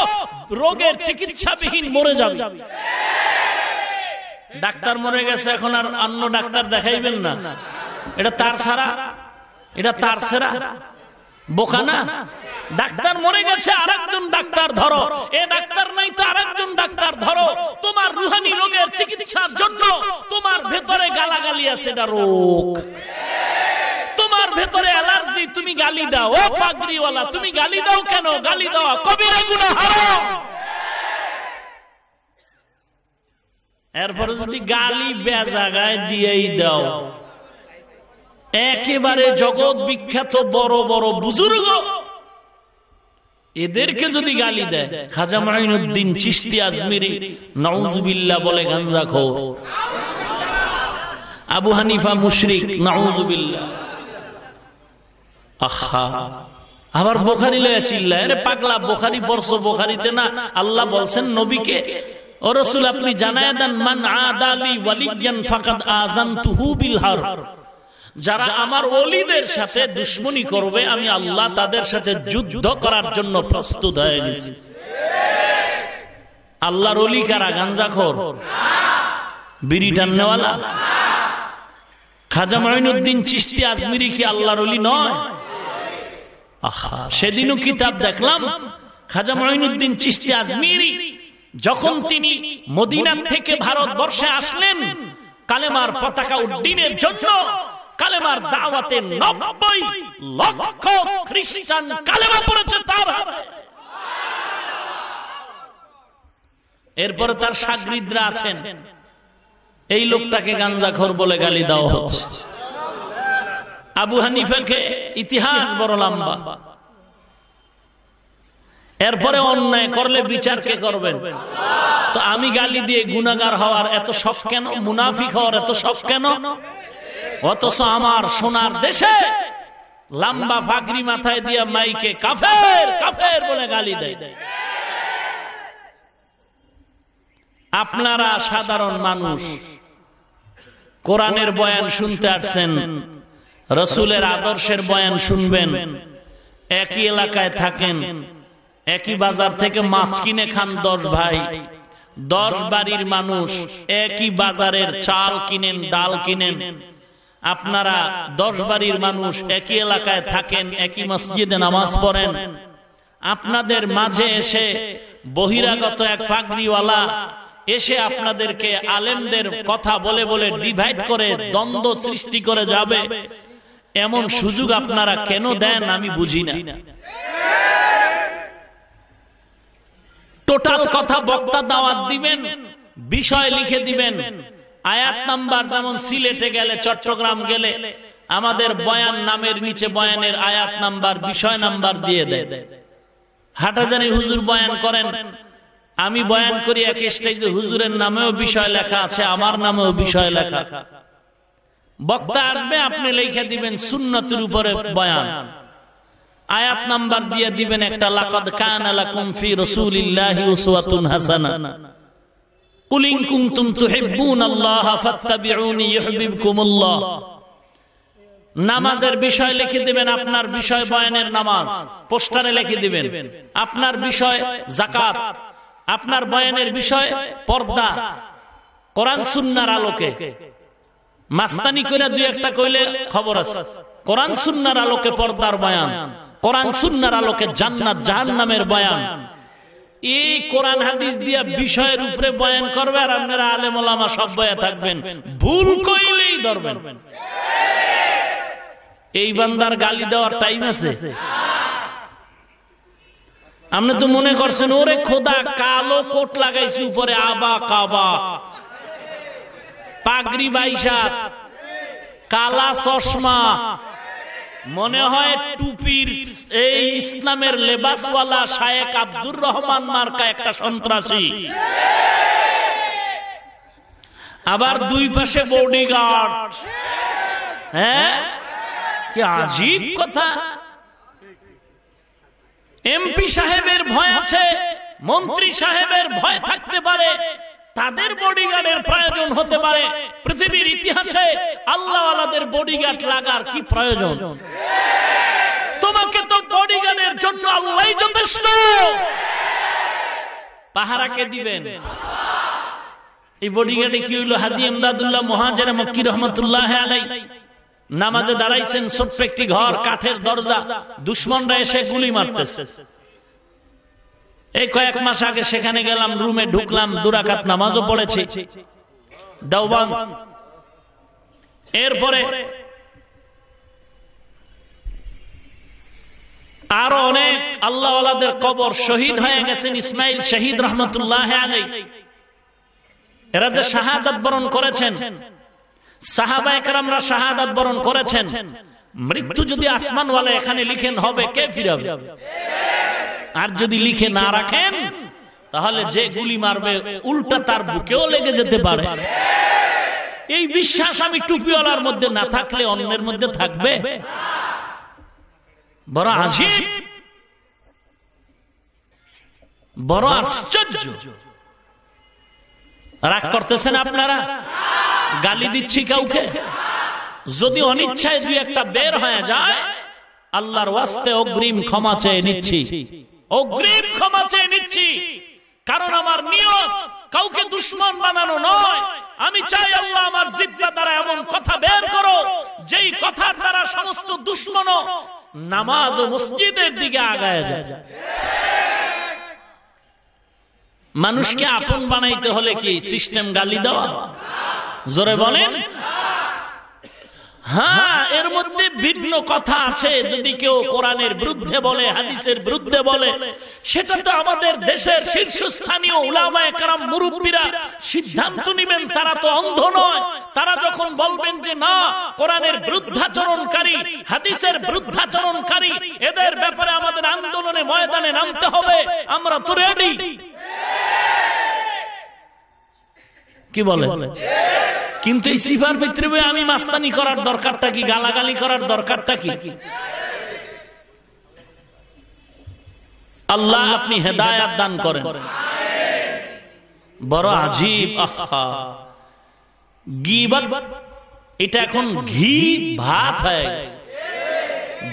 রোগের চিকিৎসাবিহীন মরে যাবে। ডাক্তার মরে গেছে এখন আর অন্য ডাক্তার দেখাইবেন না। এটা তার সারা। এটা তার সেরা। বোকা না ডাক্তার মরে গেছে, আরেকজন ডাক্তার ধরো। এ ডাক্তার নাই তো আরেকজন ডাক্তার ধরো। তোমার রুহানি রোগের চিকিৎসার জন্য তোমার ভেতরে গালাগালি আছে, এটা রোগ। তোমার ভেতরে অ্যালার্জি, তুমি গালি দাও। ও পাগড়িওয়ালা, তুমি গালি দাও কেন? গালি দাও কবিরা হারাম এরপরে যদি গালি বেজাগায় দিয়েই দাও একেবারে জগৎ বিখ্যাত বড় বড় বুজুর্গ। এদেরকে যদি গালি দেয় খাজা মাইনুদ্দিন চিস্তি আজমিরি নওজুবিল্লা বলে গাঞ্জা খো আবু হানিফা মুশরিক নওজুবিল্লা আহা। আবার বোখারি লয়ে চিল্লায় আরে পাগলা বোখারি পড়ছো বোখারিতে না? আল্লাহ বলছেন নবীকে ও রসুল আপনি জানায় দেন মান আদালি ওয়ালিয়ান ফাকাদ আযানতুহু বিল হার। যারা আমার অলিদের সাথে দুশ্মনী করবে, আমি আল্লাহ তাদের সাথে যুদ্ধ করার জন্য প্রস্তুত হয়ে গেছি আল্লাহর অলি কারা? গাঞ্জাখোর। বিড়ি টান্নেওয়ালা খাজা মাইনুদ্দিন চিস্তি আজমিরি কি আল্লাহর অলি নয়? আহা, সেদিনও কিতাব দেখলাম, খাজা মাইনুদ্দিন চিস্তি আজমিরি যখন তিনি মদিনা থেকে ভারতবর্ষে আসলেন, কালেমার পতাকা উড্ডীনের জন্য কালেমার দাওয়াতে নব্বই লক্ষ খ্রিস্টান কালেমা পড়েছে তার এরপরে তার সাগরিদরা আছেন। এই লোকটাকে গাঞ্জাখর বলে গালি দেওয়া হচ্ছে। আবু হানিফাকে ইতিহাস বড় লম্বা। এরপরে অন্যায় করলে বিচার কে করবেন? তো আমি গালি দিয়ে গুনাগার হওয়ার এত শখ কেন? মুনাফিক হওয়ার এত শখ কেন? অথচ আমার সোনার দেশে লম্বা ফাকরি মাথায় দিয়া মাইকে কাফের কাফের বলে গালি দেয়। আপনারা সাধারণ মানুষ, কোরআনের বয়ান শুনতে আসছেন, রসুলের আদর্শের বয়ান শুনবেন, একই এলাকায় থাকেন, একই বাজার থেকে মাছ কিনে খান দশ ভাই, দশ বাড়ির মানুষ একই বাজারের চাল কিনেন, ডাল কিনেন আপনারা দশ বাড়ির মানুষ একই এলাকায় থাকেন একই মসজিদে নামাজ পড়েন। আপনাদের মাঝে এসে বহিরাগত এক ফাগরিওয়ালা এসে আপনাদেরকে আলেমদের কথা বলে বলে ডিভাইড করে দ্বন্দ্ব সৃষ্টি করে যাবে। এমন সুযোগ আপনারা কেন দেন আমি বুঝি না। টোটাল কথা বক্তা দাওয়াত দিবেন বিষয় লিখে দিবেন। আয়াত নাম্বার যেমন সিলেটে গেলে চট্টগ্রাম গেলে আমাদের বয়ান নামের নিচে বয়ানের আয়াত নাম্বার বিষয় নাম্বার দিয়ে দেয় হাটাজানি হুজুর বয়ান করেন। আমি বয়ান করি এক স্টেজে হুজুরের নামেও বিষয় লেখা আছে আমার নামেও বিষয় লেখা। বক্তা আসবে আপনি লিখে দিবেন সুন্নতির উপরে বয়ান। আয়াত নাম্বার দিয়ে দিবেন একটা লাকাদ কান লাকুম ফি রাসূলিল্লাহি উসওয়াতুন হাসানা। কুল ইউহিব্বুকুমুল্লাহ। নামাজের বিষয় লিখে দিবেন, আপনার বিষয় বয়ানের নামাজ। পোস্টারে লিখে দিবেন, আপনার বিষয় জাকাত আপনার বয়ানের বিষয় পর্দা, কোরআন সুন্নার আলোকে। মাস্তানি করে দুই একটা কইলে খবর আছে। কোরআন সুন্নার আলোকে পর্দার বয়ান, কোরআন সুন্নার আলোকে জান্নাত জাহান্নামের বয়ান। এই কোরআন হাদিস দিয়া বিষয়ের উপরে বয়ান করবে আর আপনারা আলেম ওলামা সব বয়া থাকবেন। ভুল কইলেই ধরবেন। এই বান্দার গালি দেওয়ার টাইম আছে। আপনি তো মনে করছেন, ওরে খোদা, কালো কোট লাগাইছি উপরে আবা কাবা। পাগড়ি বাইসাত কালা চশমা মনে হয় টুপির এই ইসলামের লেবাসওয়ালা শায়েক আব্দুর রহমান মার্কা একটা সন্ত্রাসী। আবার দুই পাশে বডিগার্ড হ্যাঁ? কি আজীব কথা। এমপি সাহেবের ভয় আছে মন্ত্রী সাহেবের ভয় থাকতে পারে। তাদের বডিগার্ডের প্রয়োজন হতে পারে। পৃথিবীর ইতিহাসে আল্লাহ আলাদের বডিগার্ড লাগার কি প্রয়োজন? তোমাকে তো বডিগার্ডের জন্য আল্লাহ যথেষ্ট। পাহারাকে দিবেন। এই বডিগার্ডে কি হইল? হাজি এমদাদুল্লাহ মহাজের মক্কি রহমতুল্লাহ আলাই নামাজে দাঁড়াইছেন, ছোট্ট একটি ঘর, কাঠের দরজা। দুশ্মনরা এসে গুলি মারতেছে। এই কয়েক মাস আগে সেখানে গেলাম, রুমে ঢুকলাম, দুরাকাত নামাজও পড়েছি। দেওবান। এরপরে আরও অনেক আল্লাহ কবর শহীদ হয়ে গেছেন ইসমাইল শহীদ রহমতুল্লাহ এরা যে শাহাদাত বরণ করেছেন, সাহাবা একরামরা শাহাদাত বরণ করেছেন, মৃত্যু যদি আসমানওয়ালা এখানে লিখেন হবে, কে ফিরাবে? আর যদি লিখে না রাখেন, তাহলে যে গুলি মারবে, উল্টা তার বুকেও লেগে যেতে পারে। এই বিশ্বাস আমি টুপিওয়ালার মধ্যে না থাকলে অন্যের মধ্যে থাকবে? বড় আজীব, বড় আশ্চর্য। রাগ করতেছেন আপনারা? গালি দিচ্ছি কাউকে? যদি অনিচ্ছায় দুই একটা বের হয়ে যায়, আল্লাহর ওয়াস্তে অগ্রিম ক্ষমা চেয়ে নিচ্ছি। অগ্রিম ক্ষমা চেয়ে নিচ্ছি। কারণ আমার নিয়ত কাউকে দুশ্মন বানানো নয়। আমি চাই আল্লাহ আমার জিব্বা দ্বারা এমন কথা বের করো, যেই কথার দ্বারা সমস্ত দুশ্মন নামাজ ও মসজিদের দিকে আগায় যায়। মানুষকে আপন বানাইতে হলে কি সিস্টেম গালি দেওয়া? জোরে বলেন? হ্যাঁ এর মধ্যে ভিন্ন কথা আছে। যদি কেউ কোরআনের বিরুদ্ধে বলে, হাদিসের বিরুদ্ধে বলে, সেটা তো আমাদের দেশের শীর্ষস্থানীয় উলামায় কারাম মুরব্বীরা সিদ্ধান্ত নিবেন। তারা তো অন্ধ নয়। তারা যখন বলবেন যে, না, কোরআনের বৃদ্ধাচরণকারী হাদিসের বৃদ্ধাচরণকারী এদের ব্যাপারে আমাদের আন্দোলনে ময়দানে নামতে হবে, আমরা তো রেডি কি বলে? কিন্তু এই সিফার ভিতরে আমি মাস্তানি করার দরকারটা কি? গালাগালি করার দরকারটা কি? আল্লাহ আপনি হেদায়াত দান করেন। বড় আজীব এটা এখন ঘি ভাত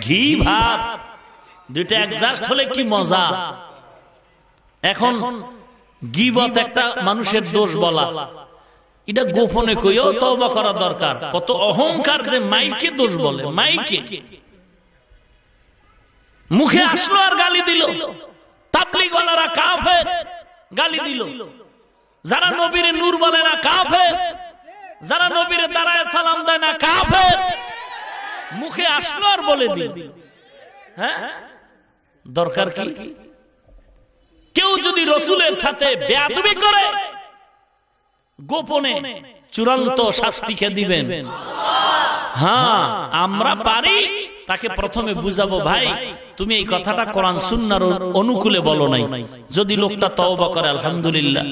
ঘি ভাত, দুইটা একজাস্ট হলে কি মজা? এখন গিবত একটা মানুষের দোষ বলা। এটা গোপনে কইও তবা করা দরকার। কত অহংকার যে মাইকে দোষ বলে মাইকে। মুখে আসলো আর গালি দিল। তাবলিগলারা কাফের গালি দিল। যারা নবীরে নূর বলে না কাফের যারা নবীরে দাঁড়ায় সালাম দেয় না কাফের মুখে আসলো আর বলে দিল। হ্যাঁ? দরকার কি? কেউ যদি রসুলের সাথে বেয়াদবি করে গোপনে চূড়ান্ত শাস্তিকে দিবেন? হ্যাঁ আমরা পারি তাকে প্রথমে বুঝাবো ভাই তুমি এই কথাটা কোরআন সুন্নার অনুকূলে বলো নাই। যদি লোকটা তওবা করে আলহামদুলিল্লাহ।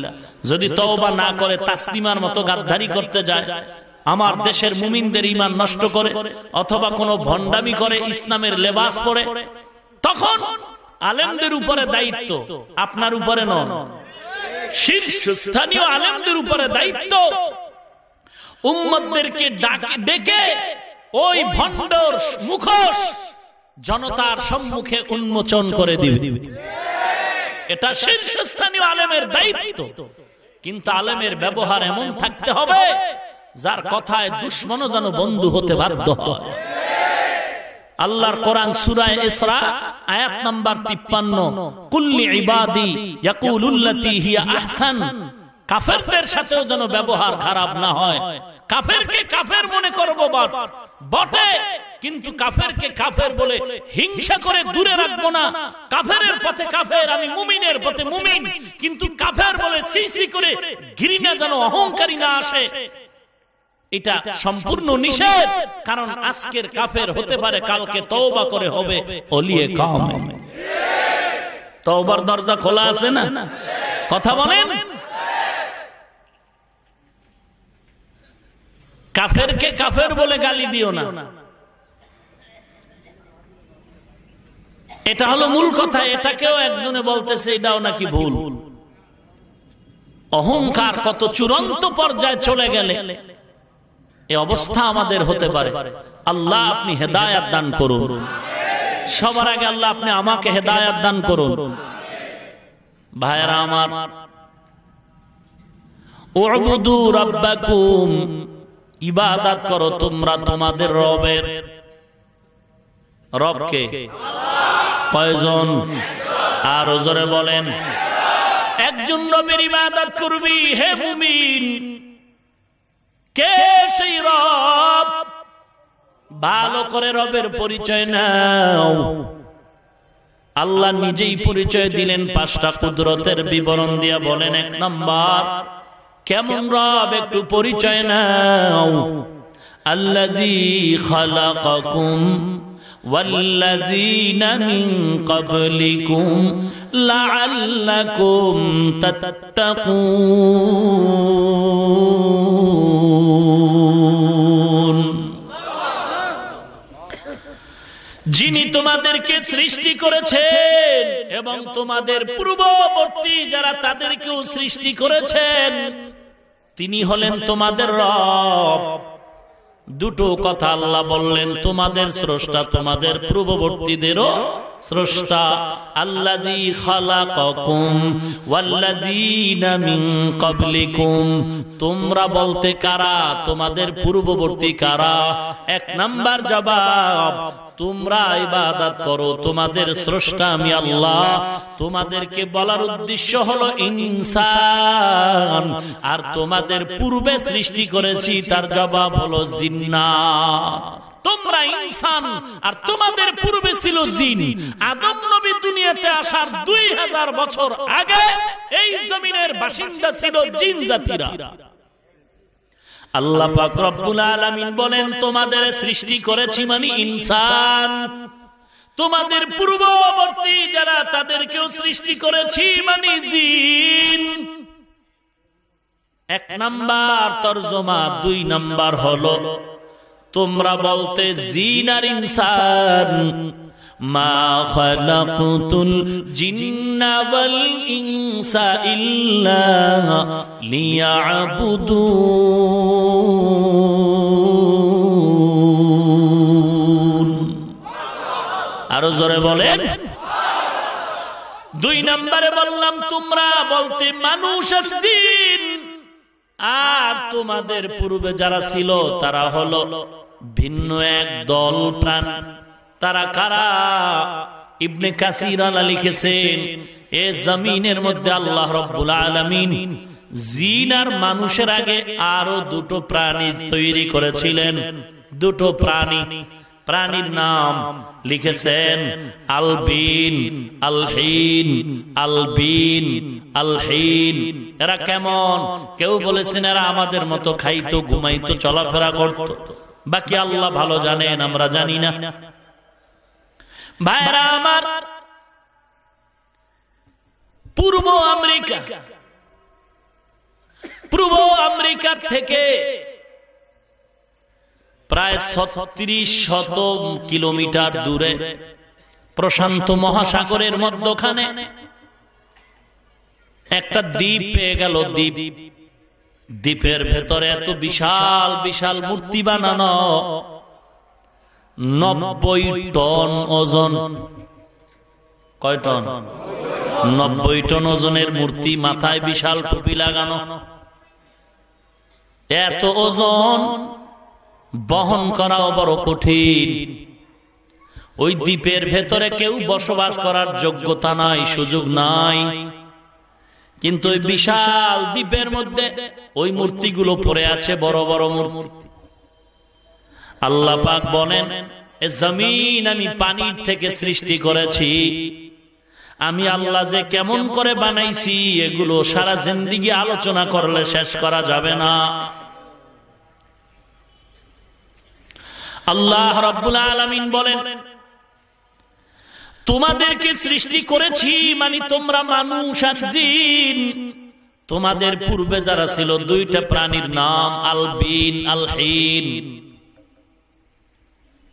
যদি তওবা না করে তাসলিমার মতো গাদ্দারি করতে যায়। আমার দেশের মুমিনদের ইমান নষ্ট করে অথবা কোনো ভণ্ডামি করে ইসলামের লেবাস পরে তখন আলেমদের উপরে দায়িত্ব আপনার উপরে নন শীর্ষস্থানীয় আলেমদের উপরে দায়িত্ব। উম্মদদেরকে ডেকে ওই ভণ্ডর মুখোশ জনতার সম্মুখে উন্মোচন করে দিবে। এটা শীর্ষস্থানীয় আলেমের দায়িত্ব। কিন্তু আলেমের ব্যবহার এমন থাকতে হবে, যার কথায় দুশ্মন যেন বন্ধু হতে বাধ্য হয়। আল্লাহর কোরআন সুরায় ইসরা, আয়াত নাম্বার 53 কুল্লি ইবাদি ইয়াকুলুল্লাতি হিয়া আহসান। কাফেরদের সাথেও যেন ব্যবহার খারাপ না হয়। কাফেরকে কাফের মনে করব বটে। কিন্তু কাফেরকে কাফের বলে হিংসা করে দূরে রাখব না। কাফেরের পথে কাফের, আমি মুমিনের পথে মুমিন। কিন্তু কাফের বলে সিসি করে ঘৃণা যেন অহংকারী না আসে। এটা সম্পূর্ণ নিষেধ। কারণ আজকের কাফের হতে পারে কালকে তওবা করে হবে অলিয়ে কাম। তওবার দরজা খোলা আছে না? কথা বলেন। কাফেরকে কাফের বলে গালি দিও না। এটা হলো মূল কথা এটাকেও একজনে বলতেছে এটাও নাকি ভুল। অহংকার কত চূড়ান্ত পর্যায়ে চলে গেলে। এ অবস্থা আমাদের হতে পারে। আল্লাহ আপনি হেদায়াত দান করুন। সবার আগে আল্লাহ আপনি আমাকে হেদায়াত দান করুন। ভাইরা আমার ইবাদত করো তোমরা তোমাদের রবের। রবকে কয়জন? আর জোরে বলেন। একজন রবের ইবাদত করবি, হে মুমিন। কে সেই রব ভালো করে রবের পরিচয় নাও আল্লাহ নিজেই পরিচয় দিলেন পাঁচটা কুদরতের বিবরণ দিয়া বলেন এক নম্বর কেমন রব একটু পরিচয় নাও আল্লাযী খালাকাকুম والذين من قبلكم لعلكم تتقون যিনি তোমাদেরকে সৃষ্টি করেছেন এবং তোমাদের পূর্ববর্তী যারা তাদেরকেও সৃষ্টি করেছেন, তিনি হলেন তোমাদের রব। দুটো কথা আল্লাহ বললেন, তোমাদের স্রষ্টা তোমাদের পূর্ববর্তীদেরও স্রষ্টা, আল্লাযী খালাকাকুম ওয়াল্লাযীনা মিন ক্বাবলিকুম। তোমরা বলতে কারা? তোমাদের পূর্ববর্তী কারা? এক নাম্বার জবাব, তোমরা ইবাদত করো, তোমাদের স্রষ্টা আমি আল্লাহ। তোমাদেরকে বলার উদ্দেশ্য হলো ইনসান। আর তোমাদের পূর্বে সৃষ্টি করেছি, তার জবাব হলো জিন্না তোমরা ইনসান, আর তোমাদের পূর্বে ছিল জিন। আদম নবী দুনিয়াতে আসার দুই হাজার বছর আগে এই জমিনের বাসিন্দা ছিল জিন জাতিরা। আল্লাহ রব্বুল বলেন, তোমাদের সৃষ্টি করেছি মানে ইনসান। তোমাদের পূর্ববর্তী যারা, তাদেরকেও সৃষ্টি করেছি মানে জিন। এক নাম্বার তর্জমা, দুই নাম্বার হলো তোমরা বলতে জিন আর ইনসান আরও জোরে বলেন। দুই নম্বরে বললাম, তোমরা বলতে মানুষ আর জিন। আর তোমাদের পূর্বে যারা ছিল, তারা হলো ভিন্ন এক দল প্রাণ। তারা কারা? ইবনে কাসির আলা লিখেছেন, এ জমিনের মধ্যে আল্লাহ রব্বুল আলামিন জিন আর মানুষের আগে আরও দুটো প্রাণী তৈরি করেছিলেন। দুটো প্রাণী। প্রাণীর নাম লিখেছেন, আলবিন, আলহিন আলবিন, আলহিন। এরা কেমন? কেউ বলেছেন, এরা আমাদের মতো খাইতো, ঘুমাইতো, চলাফেরা করত। বাকি আল্লাহ ভালো জানেন, আমরা জানি না। ভাইরা আমার, পূর্ব আমেরিকা, পূর্ব আমেরিকার থেকে প্রায় ছত্রিশ শত কিলোমিটার দূরে, প্রশান্ত মহাসাগরের মধ্যখানে একটা দ্বীপ পেয়ে গেল, দ্বীপ। দ্বীপের ভেতরে এত বিশাল বিশাল মূর্তি বানানো, নব্বই টন ওজন। কয় টন? নব্বই টন ওজনের মূর্তি, মাথায় বিশাল টুপি লাগানো। এত ওজন বহন করাও বড় কঠিন। ওই দ্বীপের ভেতরে কেউ বসবাস করার যোগ্যতা নাই, সুযোগ নাই। কিন্তু ওই বিশাল দ্বীপের মধ্যে ওই মূর্তিগুলো পড়ে আছে বড় বড় মূর্তি। আল্লাহ পাক বলেন জমিন আমি পানির থেকে সৃষ্টি করেছি। আমি আল্লাহ যে কেমন করে বানাইছি এগুলো সারা জিন্দিগি আলোচনা করলে শেষ করা যাবে না। আল্লাহ রব্বুল আলমিন বলেন তোমাদেরকে সৃষ্টি করেছি মানে তোমরা মানুষ আর জিন। তোমাদের পূর্বে যারা ছিল, দুইটা প্রাণীর নাম আলবিন আলহিন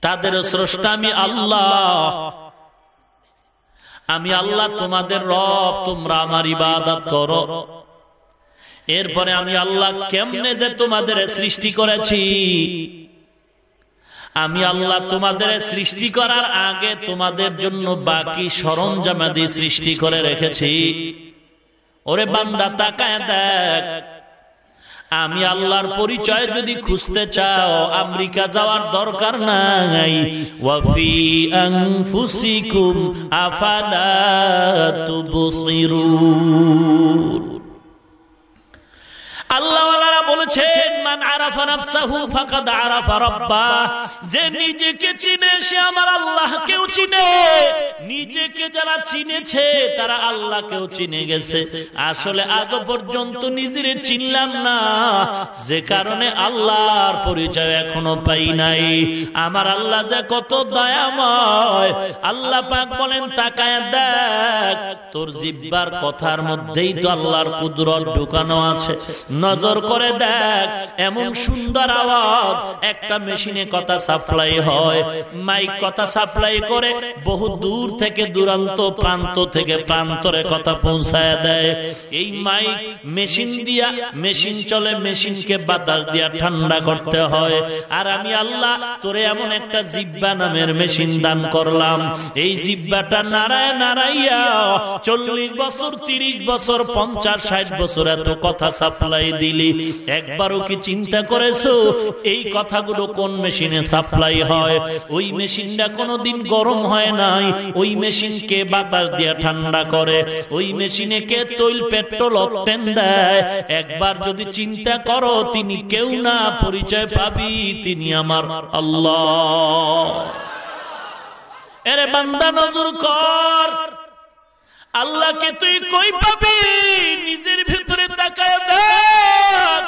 তাদের স্রষ্টা আমি আল্লাহ। আমি আল্লাহ, তোমাদের রব, তোমরা আমার ইবাদত করো। এরপরে আমি আল্লাহ কেমনে যে তোমাদের সৃষ্টি করেছি? আমি আল্লাহ তোমাদের সৃষ্টি করার আগে তোমাদের জন্য বাকি সরঞ্জামাদি সৃষ্টি করে রেখেছি। ওরে বান্দা, তাকায় দেখ। আমি আল্লাহর পরিচয় যদি খুঁজতে চাও, আমেরিকা যাওয়ার দরকার নাই। ওয়াফি আনফুসিকুম আফালা তুবসিরুন। আল্লাহ মান আরাফা নাফসাহু ফাকাদ আরাফা রাব্বা। যে নিজেকে চিনে, সে আমার আল্লাহকেও চিনে। নিজেকে যারা চিনেছে, তারা আল্লাহকেও চিনে গেছে। আসলে আজ পর্যন্ত নিজের চিনলাম না। যে কারণে আল্লাহর পরিচয় এখনও পাই নাই। আমার আল্লাহ যে কত দয়াময়। আল্লাহ পাক বলেন, তাকায় দেখ, তোর জিব্বার কথার মধ্যেই তো আল্লাহর কুদরত ঢুকানো আছে। নজর করে দেখ, এমন সুন্দর আওয়াজ। একটা মেশিনে কথা সাপ্লাই হয়। মাইক কথা সাপ্লাই করে, বহু দূর থেকে দূরান্ত প্রান্ত থেকে প্রান্তরে কথা পৌঁছায় দেয়। এই মাইক মেশিন দিয়া, মেশিন চলে, মেশিনকে বাতাস দিয়া ঠান্ডা করতে হয়। আর আমি আল্লাহ, তোরে এমন একটা জিব্বা নামের মেশিন দান করলাম। এই জিব্বাটা নারায় নারাইয়া চল্লিশ বছর, তিরিশ বছর, পঞ্চাশ, ষাট বছর এত কথা সাপ্লাই দিলি। একবারও কি চিন্তা করেছ? এই কথাগুলো কোন মেশিনে সাপ্লাই হয়? ওই মেশিনটা কোনোদিন গরম হয় নাই। ওই মেশিনকে বাতাস দিয়ে ঠান্ডা করে? ওই মেশিনে কে তৈল, পেট্রোল, অকটেন দেয়? একবার যদি চিন্তা করো, তিনি কেউ না পরিচয় পাবি, তিনি আমার আল্লাহ। এরে বান্দা, নজর কর। আল্লাহকে তুই কই পাবি? নিজের ভিতরে তাকায় দেখ।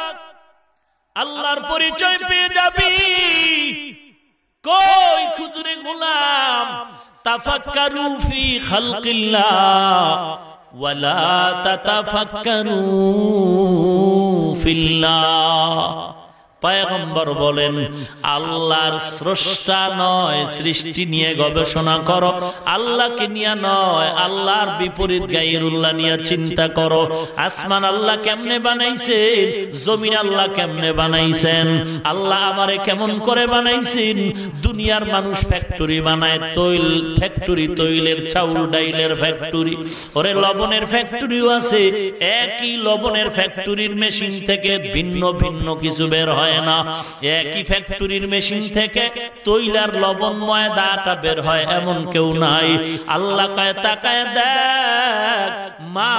আল্লাহর পরিচয় পেয়ে যাবি। কই খুজুরে গোলাম? তাফাক্কারু ফি খালকিল্লাহ ওয়ালা তাতাফাক্কারু ফিল্লাহ। পায়গম্বর বলেন, আল্লাহর স্রষ্টা নয়, সৃষ্টি নিয়ে গবেষণা করো। আল্লাহকে নিয়ে নয়, আল্লাহর বিপরীত গাইরুল্লাহ নিয়ে চিন্তা করো। আসমান আল্লাহ কেমনে বানাইছেন, জমিন আল্লাহ কেমনে বানাইছেন? আল্লাহ আমারে কেমন করে বানাইছেন? দুনিয়ার মানুষ ফ্যাক্টরি বানায়, তৈল, ফ্যাক্টরি, তৈলের চাউল, ডাইলের ফ্যাক্টরি। ওরে লবণের ফ্যাক্টরিও আছে। একই লবণের ফ্যাক্টরির মেশিন থেকে ভিন্ন ভিন্ন কিছু বের হয়। হয় না। একই ফ্যাক্টরির মেশিন থেকে তৈলার লবণ ময়দাটা বের হয়, এমন কেউ নাই। আল্লাহ কায়, তাকায় মা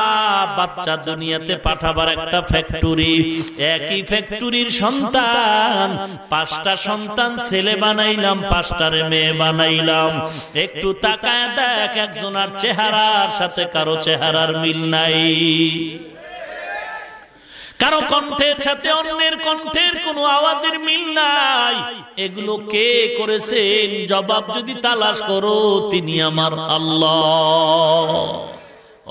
বাচ্চা দুনিয়াতে পাঠাবার একটা ফ্যাক্টরি একই ফ্যাক্টরির সন্তান, পাঁচটা সন্তান ছেলে বানাইলাম, পাঁচটারে মেয়ে বানাইলাম। একটু তাকায় দেখ, একজনের চেহারার সাথে কারও চেহারার মিল নাই। কারও কণ্ঠের সাথে অন্যের কণ্ঠের কোনো আওয়াজের মিল নাই। এগুলো কে করেছেন? জবাব যদি তালাশ করো, তিনি আমার আল্লাহ।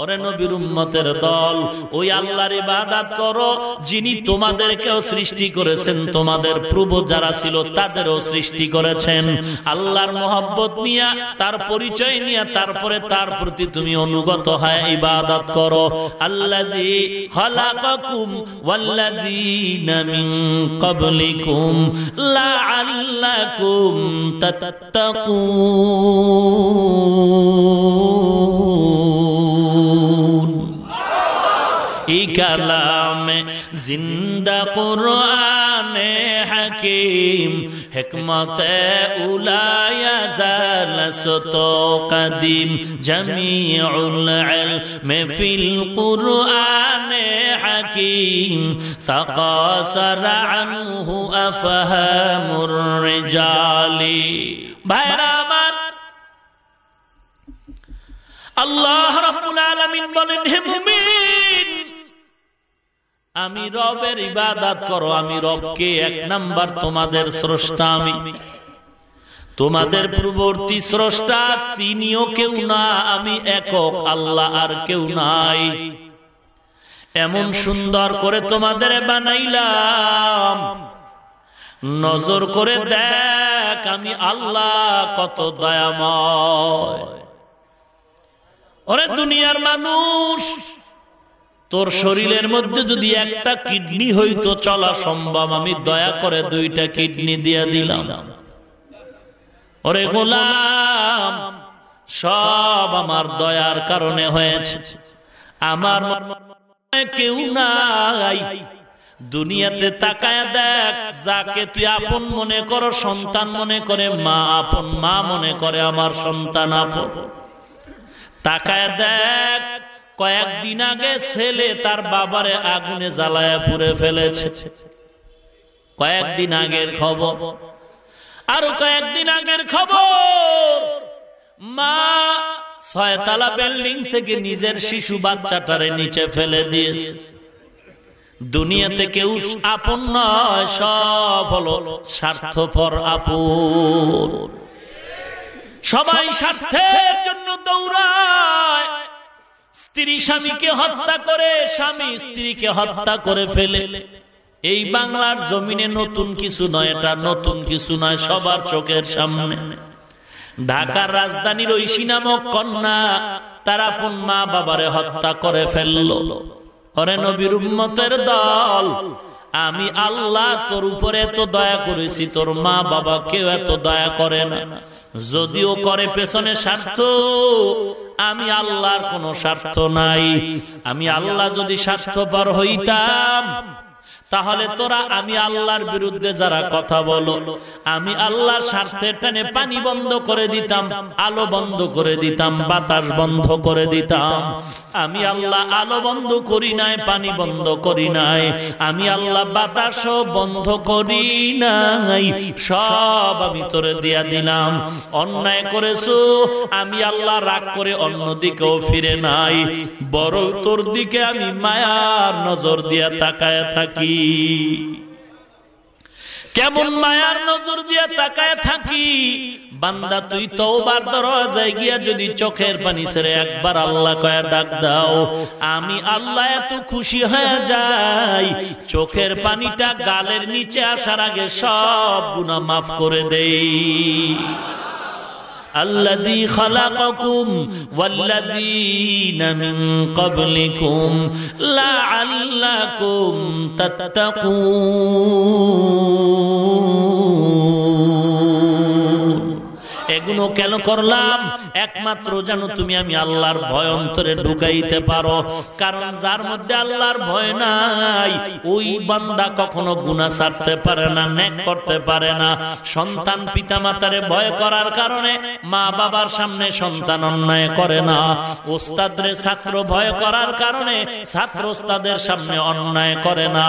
ওরে নবীর উম্মতের দল, ওই আল্লাহর ইবাদত করো, যিনি তোমাদেরকেও সৃষ্টি করেছেন, তোমাদের পূর্ব যারা ছিল তাদেরও সৃষ্টি করেছেন। আল্লাহর মোহাব্বত নিয়া, তার পরিচয় নিয়া, তারপরে তার প্রতি তুমি অনুগত হয়, ইবাদত করো। আল্লাযী খালাকাকুম ওয়াল্লাযীনা মিন ক্বাবলিকুম লাআল্লাকুম তাত্তাকুন। কালামে, জিন্দা কোরআনে হাকিম, হিকমতে উলায়া জালসত কদিম জমিউল ইলম ফিল কুরআনে হাকিম, তাকাসার আনহু আফহামুর রিজালি। ভাইরা আমার, আল্লাহ রাব্বুল আলামিন বলেন, হে মুমিন! আমি রবের ইবাদত করো, আমি রবকে এক নাম্বার তোমাদের স্রষ্টা আমি। তোমাদের পূর্ববর্তী স্রষ্টা তিনিও কেউ না, আমি একক আল্লাহ আর কেউ নাই। এমন সুন্দর করে তোমাদের বানাইলাম। নজর করে দেখ আমি আল্লাহ কত দয়াময়। ওরে দুনিয়ার মানুষ তোর শরীরের মধ্যে যদি একটা কিডনি হইতো চলা সম্ভব। আমি দয়া করে দুইটা কিডনি দিয়ে দিলাম। ওরে গোলাম সব আমার দয়ার কারণে হয়েছে। আমার কেউ নাই। দুনিয়াতে তাকায় দেখ যাকে তুই আপন মনে করো সন্তান মনে করে মা আপন মা মনে করে আমার সন্তান আপন। তাকায় দেখ কয়েকদিন আগে ছেলে তার বাবারে আগুনে জ্বালায় পুড়ে ফেলেছে। কয়েকদিন আগের খবর। আরও কয়েকদিন আগের খবর। মা ছয়তলা বিল্ডিং থেকে নিজের শিশু বাচ্চাটারে নিচে ফেলে দিয়েছে। দুনিয়াতে কেউ আপন নয়, সব হলো স্বার্থপর আপন। সবাই স্বার্থের জন্য দৌড়ায়। স্ত্রী স্বামীকে হত্যা করে, স্বামী স্ত্রীকে হত্যা করে ফেলে। এই বাংলার জমিনে নতুন কিছু নয়, এটা নতুন কিছু নয়, সবার চোখের সামনে। ঢাকার রাজধানীর ঐশী নামক কন্যা, তারা আপন মা বাবারে হত্যা করে ফেলল। অরে নবীর উম্মতের দল, আমি আল্লাহ তোর উপরে এত দয়া করেছি, তোর মা বাবা কেউ এত দয়া করে না। যদিও করে পেছনে স্বার্থ আমি আল্লাহর কোনো স্বার্থ নাই। আমি আল্লাহ যদি স্বার্থপর হইতাম তাহলে তোরা আমি আল্লাহর বিরুদ্ধে যারা কথা বলো আমি আল্লাহর স্বার্থে টানে পানি বন্ধ করে দিতাম আলো বন্ধ করে দিতাম বাতাস বন্ধ করে দিতাম। আমি আল্লাহ আলো বন্ধ করি নাই পানি বন্ধ করি নাই। আমি আল্লাহ বাতাস বন্ধ করি নাই। সব আমি তোরে দিয়া দিলাম। অন্যায় করেছ আমি আল্লাহ রাগ করে অন্যদিকেও ফিরে নাই। বড় তোর দিকে আমি মায়ার নজর দিয়া তাকায় থাকি কেমন মায়ার নজর দিয়ে তাকায় থাকি? বান্দা, তুই তো বার দরজায় গিয়া যদি চোখের পানি ছেড়ে একবার আল্লাহ কয়া ডাক দাও, আমি আল্লাহ এত খুশি হয়ে যাই। চোখের পানিটা গালের নিচে আসার আগে সব গুণা মাফ করে দেই। الذي خلقكم والذين من قبلكم لعلكم تتقون এগুলো কেন করলাম? একমাত্র যেন তুমি আমি আল্লাহর ভয় অন্তরে ঢুকাইতে পারো। কারণ যার মধ্যে আল্লাহর ভয় নাই, ওই বান্দা কখনো গুণা ছাড়তে পারে না নেক করতে পারে না। সন্তান পিতা মাতারে ভয় করার কারণে মা বাবার সামনে সন্তান অন্যায় করে না। ওস্তাদরে ছাত্র ভয় করার কারণে ছাত্র ওস্তাদের সামনে অন্যায় করে না।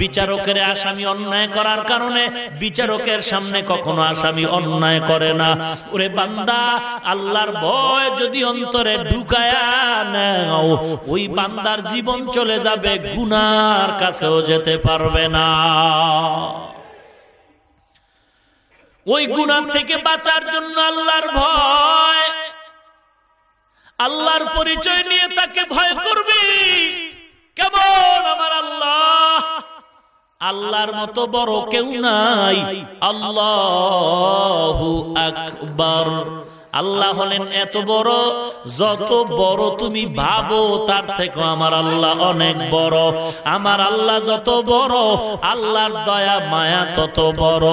বিচারকের আসামি অন্যায় করার কারণে বিচারকের সামনে কখনো আসামি অন্যায় করে না। ওরে বান্দা, আল্লাহর ভয় যদি অন্তরে ঢুকায়া নাও, ওই বান্দার জীবন চলে যাবে, গুনার কাছেও যেতে পারবে না। ওই গুনার থেকে বাঁচার জন্য আল্লাহর ভয়। আল্লাহর পরিচয় নিয়ে তাকে ভয় করবি। কেমন আমার আল্লাহ? আল্লাহর মতো বড় কেউ নাই। আল্লাহ আকবর। আল্লাহ হলেন এত বড় যত বড় তুমি ভাবো তার থেকে আমার আল্লাহ অনেক বড়। আমার আল্লাহ যত বড় আল্লাহর দয়া মায়া তত বড়।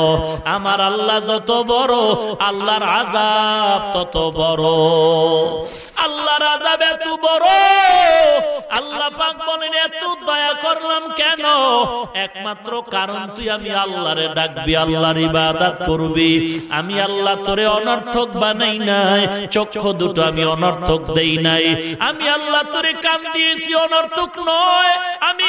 আমার আল্লাহ যত বড় আল্লাহর আজাব তত বড়। আল্লাহর আজাব এত বড়। আল্লাহ পাক বলেন এত দয়া করলাম কেন? একমাত্র কারণ তুই আমি আল্লাহরে ডাকবি আল্লাহর ইবাদত করবি। আমি আল্লাহ তোরে অনর্থক বানাই নাই, চক্ষু দুটো আমি অনর্থক দেই নাই। আমি আল্লাহ তোরে কান দিয়েছি, অনর্থক নয়। আমি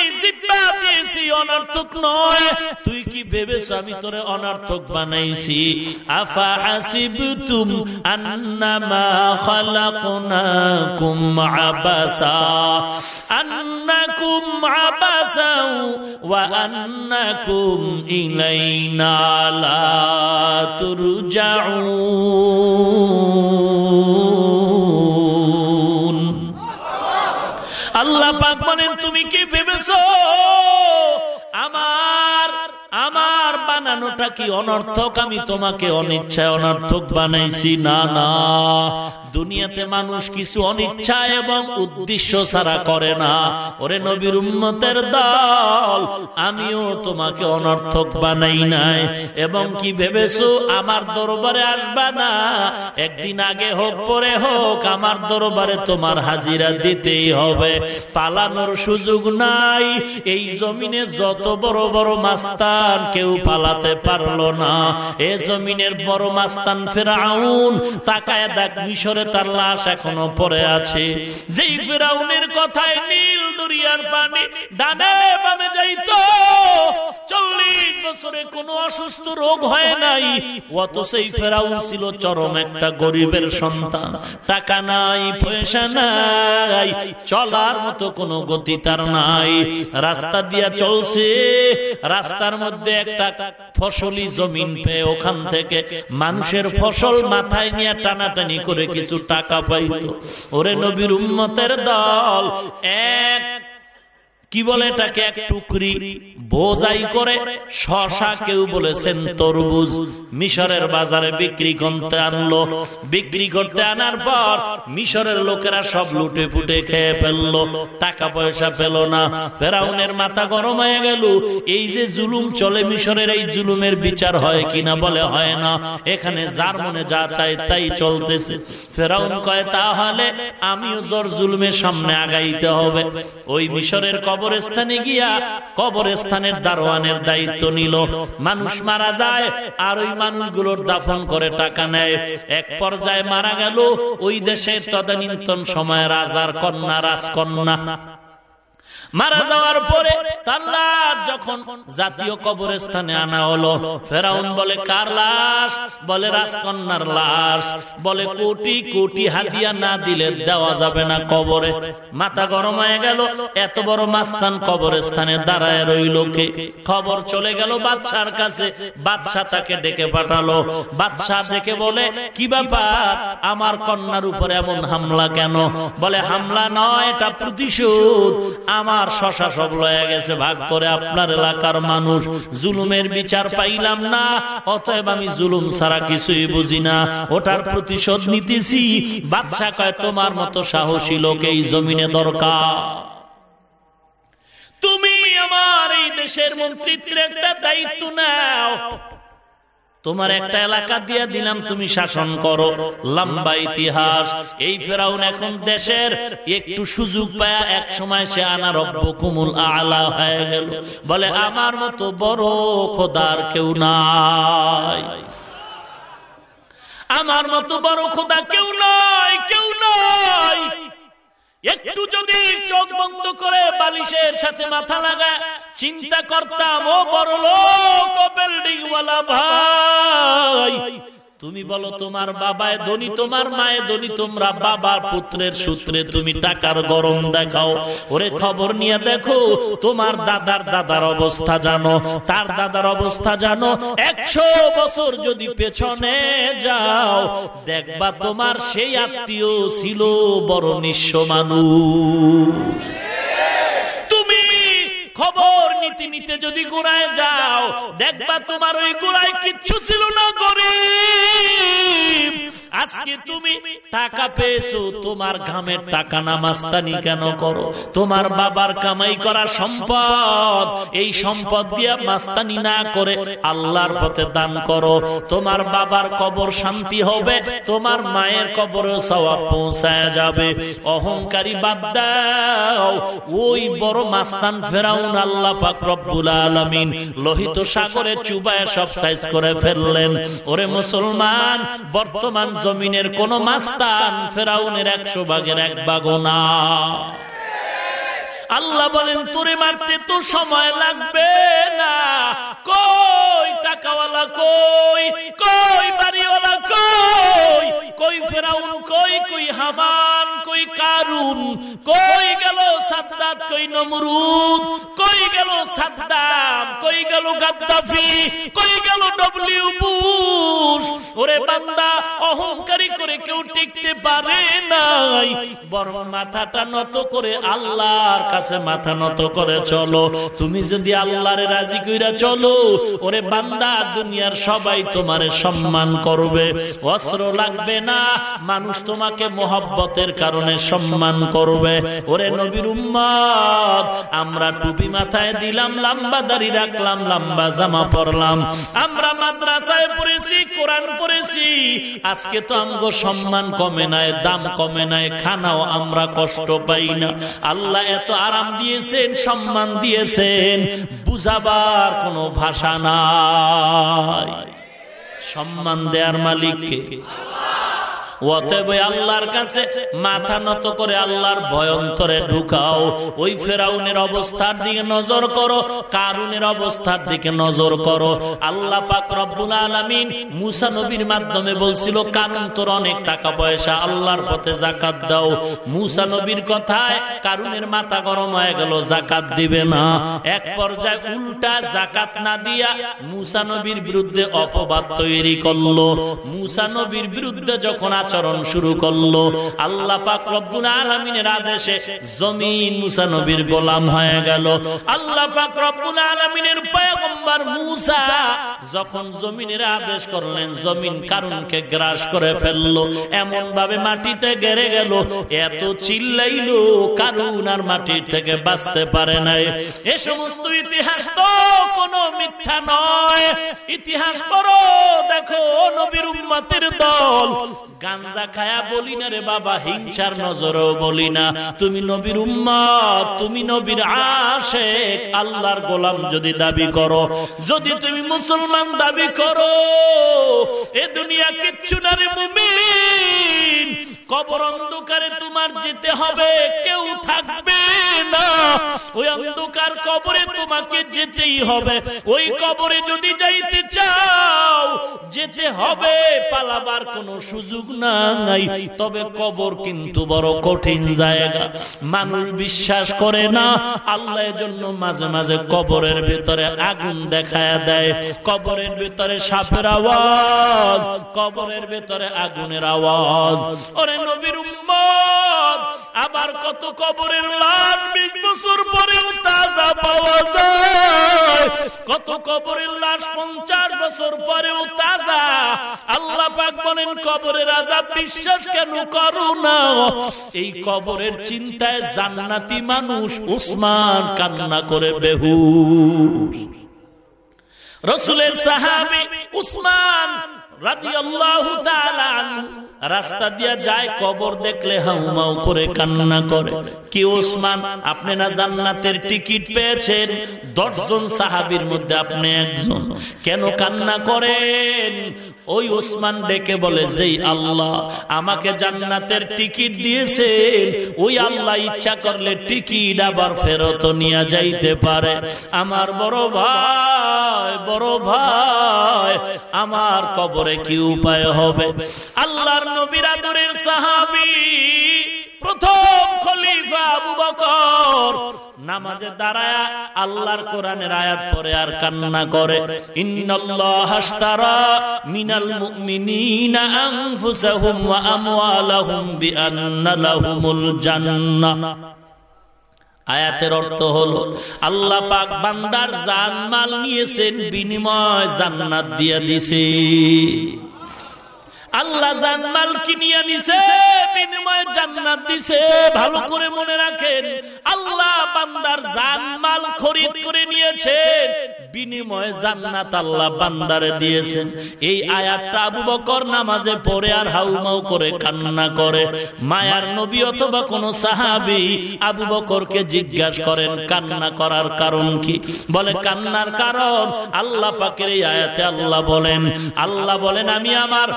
দিয়েছি, অনর্থক নয়। তুই কি ভেবেছ আমি তোরে অনর্থক বানাইছি? আফা হাসিবতুম আন্নামা খালাকনাকুম আবাসা। আল্লাহ পাক বলেন তুমি কি ভেবেছো আমার আমার বানানোটা কি অনর্থক? আমি তোমাকে অনিচ্ছায় অনর্থক বানাইছি। না না। দুনিয়াতে মানুষ কিছু অনিচ্ছা এবং উদ্দেশ্য ছাড়া করে না। ওরে নবীর উম্মতের দল, আমিও তোমাকে অনর্থক বানাই নাই। এবং কি ভেবেছো, আমার দরবারে আসবা না? একদিন আগে হোক, পরে হোক, আমার দরবারে তোমার হাজিরা দিতেই হবে। পালানোর সুযোগ নাই। এই জমিনে যত বড় বড় মাস্তান কেউ পালাতে পারল না। এ জমিনের বড় মাস্তান ফেরাউন, তাকায় দেখ মিশরে তার লাশ এখনও পরে আছে। যেই ফেরাউনের কথায় নীল দরিয়ার পানি ডানে বামে যাইতো, চল্লিশ বছরে কোনো অসুস্থ রোগ হয় নাই। অত সেই ফেরাউন ছিল চরম একটা গরিবের সন্তান। টাকা নাই, পয়সা নাই, চলার মতো কোনো গতি তার নাই। রাস্তা দিয়া চলছে, রাস্তার মধ্যে একটা ফসলি জমিন পেয়ে ওখান থেকে মানুষের ফসল মাথায় নিয়ে টানাটানি করে কিছু টাকা পাইত। ওরে নবীর উম্মতের দল, এক কি বলে এটাকে? এক টুকরি বোঝাই করে শশা কেউ বলেছেন তরবুজ মিশরের বাজারে বিক্রি করতে আনলো। বিক্রি করতে আনার পর মিশরের লোকেরা সব লুটে ফুটে খেয়ে ফেলল। টাকা পয়সা পেল না। ফেরাউনের মাথা গরম হয়ে গেল। এই যে জুলুম চলে মিশরের, এই জুলুমের বিচার হয় কিনা বলে হয় না। এখানে যার মনে যা চায় তাই চলতেছে। ফেরাউন কয়, তাহলে আমিও জোর জুলুমের সামনে আগাইতে হবে। ওই মিশরের কবরস্থানে গিয়া কবরস্থানের দারোয়ানের দায়িত্ব নিল। মানুষ মারা যায় আর ওই মানুষগুলোর দাফন করে টাকা নেয়। এক পর্যায়ে মারা গেল। ওই দেশের তদানীন্তন সময় রাজার কন্যা, রাজকন্যা। মারা যাওয়ার পরে তার যখন জাতীয় কবরস্থানে আনা হলো, ফেরাউন বলে, কার লাশ? বলে, রাজকন্যার লাশ। বলে, কোটি কোটি হাতিয়া না দিলে দেওয়া যাবে না কবরে। মাথা গরম হয়ে গেল, এত বড় মাস্তান কবরস্থানে দাঁড়ায় রইল কে? খবর চলে গেল বাদশার কাছে। বাদশাহ তাকে ডেকে পাঠালো। বাদশাহ ডেকে বলে, কি ব্যাপার? আমার কন্যার উপরে এমন হামলা কেন? বলে, হামলা নয়, এটা প্রতিশোধ। আমার শশা সব লয়ে গেছে, ভাগ করে আপনার এলাকার মানুষ। জুলুমের বিচার পাইলাম না, অতএব আমি জুলুম ছাড়া কিছুই বুঝি না। ওটার প্রতিশোধ নিতেছি। বাদশাহ কয়, তোমার মতো সাহসী লোক এই জমিনে দরকার। তুমি আমার এই দেশের মন্ত্রিত্বের একটা দায়িত্ব নাও। তোমার একটা এলাকা দিয়ে দিলাম, তুমি শাসন করো। লম্বা ইতিহাস। এই ফেরাউন এখন দেশের একটু সুযোগ পায়া এক সময় সে আনা কুমুল আলা হয়ে গেল। বলে, আমার মতো বড় খোদার কেউ নাই। আমার মতো বড় খোদা কেউ নয় কেউ নয় একটু যদি চোখ বন্ধ করে বালিশের সাথে মাথা লাগায় চিন্তা করতাম ও বড় লোক বিল্ডিং ভাই তুমি বলো তোমার বাবায় ধনী, তোমার মায়ে ধনী, তোমরা বাবার পুত্রের সূত্রে তুমি টাকার গরম দেখাও। ওরে খবর নিয়ে দেখো, তোমার দাদার দাদার অবস্থা জানো, তার দাদার অবস্থা জানো, একশো বছর যদি পেছনে যাও, দেখবা তোমার সেই আত্মীয় ছিল বড় নিঃস্ব মানুষ। খবর নীতি নিতে যদি গোড়ায় যাও দেখবা তোমার ওই গোড়ায় কিচ্ছু ছিল না গরিব। আজকে তুমি টাকা পেয়েছ, তোমার ঘামের টাকা না মাস্তানি কেন করো? তোমার বাবার কামাই করা সম্পদ, এই সম্পদ দিয়ে মাস্তানি না করে আল্লাহর পথে দান করো। তোমার বাবার কবর শান্তি হবে, তোমার মায়ের কবরে সবাব পৌঁছায় যাবে। অহংকারী বাদ দাও, ওই বড় মাস্তান ফেরাউন আল্লাহ পাক আলামিন লোহিত সাগরে চুবায় সব সাইজ করে ফেললেন। ওরে মুসলমান, বর্তমান জমিনের কোন মাস্তান ফেরাউনের একশো ভাগের এক ভাগ না। আল্লাহ বলেন, তোরে মারতে তো সময় লাগবে না। কই টাকাওয়ালা কই? কই বাড়িওয়ালা কই? কই ফেরাউন কই? কই হামান? কই কারুন? কই গেল সাদ্দাত, কই নমরুদ? কই গেল সাদ্দাম? কই গেল গাদ্দাফি? কই গেল ডব্লিউ বুশ? ওরে বান্দা, অহংকারী করে কেউ টিকতে পারে নাই। বরং মাথাটা নত করে আল্লাহর কাছে মাথা নত করে চলো। তুমি যদি আল্লাহরে রাজি কইরা চলো, ওরে বান্দা, দুনিয়ার সবাই তোমারে সম্মান করবে। অস্ত্র লাগবে না, মানুষ তোমাকে মোহব্বতের কারণে সম্মান করবে। ওরে নবীর উম্মত, আমরা টুপি মাথায় দিলাম, লম্বা দাড়ি রাখলাম, লম্বা জামা পরলাম। আমরা মাদ্রাসায় পড়েছি, কোরআন পড়েছি। আজকে তো আমগো সম্মান কমে নাই, দাম কমে নাই, খানাও আমরা কষ্ট পাই না। আল্লাহ এত আরাম দিয়েছেন সম্মান দিয়েছেন বুঝাবার কোনো ভাষা নাই। সম্মান দেয়ার মালিককে? আল্লাহর কাছে মাথা নত করে আল্লাহর ভয়ন্তরে ঢুকাও। ওই ফেরাউনের অবস্থার দিকে নজর করো, কারুনের অবস্থার দিকে নজর করো। আল্লাহ পাক রব্বুল আলামিন মুসা নবীর মাধ্যমে বলছিল কারুন তোর অনেক টাকা পয়সা, আল্লাহর পথে জাকাত দাও। মুসা নবীর কথায় কারুনের মাথা গরম হয়ে গেল জাকাত দিবে না। এক পর্যায়ে উল্টা জাকাত না দিয়া মুসা নবীর বিরুদ্ধে অপবাদ তৈরি করল। মুসা নবীর বিরুদ্ধে যখন আচরণ শুরু করল। আল্লাহ পাক রব্বুল আলমিনের আদেশে জমিন মুসা নবীর গোলাম হয়ে গেল। আল্লাহ পাক রব্বুল আলমিনের পয়গম্বর মুসা যখন জমিনের আদেশ করলেন, জমিন কারণকে গ্রাস করে ফেলল এমন ভাবে মাটিতে গেড়ে গেল। এত চিল্লাইলো, কারুন আর মাটির থেকে বাঁচতে পারে নাই। এ সমস্ত ইতিহাস তো কোনো মিথ্যা নয়। ইতিহাস বড় দেখো নবীর উম্মতের দল। গাঞ্জা খায়া বলি না রে বাবা, হিংসার নজরেও বলি না। তুমি নবীর উম্মত, তুমি নবীর আশেক, আল্লাহর গোলাম যদি দাবি করো, যদি তুমি মুসলমান দাবি করো, এ দুনিয়া কিচ্ছু না রে মুমিন। কবর অন্ধকারে তোমার যেতে হবে, কেউ থাকবে ওই অন্ধকার কবরে তোমাকে যেতেই হবে। ওই কবরে যদি যাইতে চাও, যেতে হবে, পালাবার কোনো সুযোগ নাই। তবে কবর কিন্তু বড় কঠিন জায়গা। মানুষ বিশ্বাস করে না, আল্লাহ জন্য মাঝে মাঝে কবরের ভিতরে আগুন দেখায় দেয়। কবরের ভিতরে সাপের আওয়াজ, কবরের ভিতরে আগুনের আওয়াজ। ওরে নবীর আবার কত কবরের লাশ বিশ বছর পরেও তাজা পাওয়া যায়। কত কবরের লাশ পঞ্চাশ বছর পরেও তাজা। আল্লাহ পাক বলেন, কবরের আজাব বিশ্বাস কেন করো না? এই কবরের চিন্তায় জান্নাতি মানুষ উসমান কান্না করে বেহুশ। রসুলের সাহাবি উসমান তাআলা আনহু রাস্তা দিয়া যায়, কবর দেখলে হাউমাউ করে কান্না করে। কি ওসমান, আপনি না জান্নাতের টিকিট পেয়েছেন? দশজন সাহাবির মধ্যে আপনি একজন। কেন কান্না করেন? ওই ওসমান ডেকে বলে, যেই আল্লাহ আমাকে জান্নাতের টিকিট দিয়েছেন, ওই আল্লাহ ইচ্ছা করলে টিকিট আবার ফেরত নিয়ে যাইতে পারে। আমার বড় ভাই বড় ভাই, আমার কবরে কি উপায় হবে? আল্লাহর সাহাবি, প্রথম খলিফা আবু বকর, নামাজে দাঁড়ায় আল্লাহর কোরআনের আয়াত আর কান্না করে। ইন্নাল্লাহ মিনাল মুমিনিনা আনফুসাহুম ওয়া আমওয়ালাহুম বিআন্না লাহুমুল জান্নাহ। আয়াতের অর্থ হলো, আল্লাহ পাক বান্দার জান মাল নিয়েছেন, বিনিময় জান্নাত দিয়ে দিছে। আল্লাহ জানমাল কিনিয়া নিছে, বিনিময়ে জান্নাত দিছে। ভালো করে মনে রাখেন, আল্লাহ বান্দার জানমাল খরিদ করে নিয়েছেন বিনিময়ে জান্নাত আল্লাহ বান্দারে দিয়েছেন। এই আয়াতটা আবু বকর নামাজে পড়ে আর হাউমাউ করে কান্না করে। মায়ার নবী অথবা কোন সাহাবি আবু বকরকে জিজ্ঞাসা করেন, কান্না করার কারণ কি? বলে, কান্নার কারণ আল্লাহ পাকের এই আয়াতে আল্লাহ বলেন। আল্লাহ বলেন, আমি আমার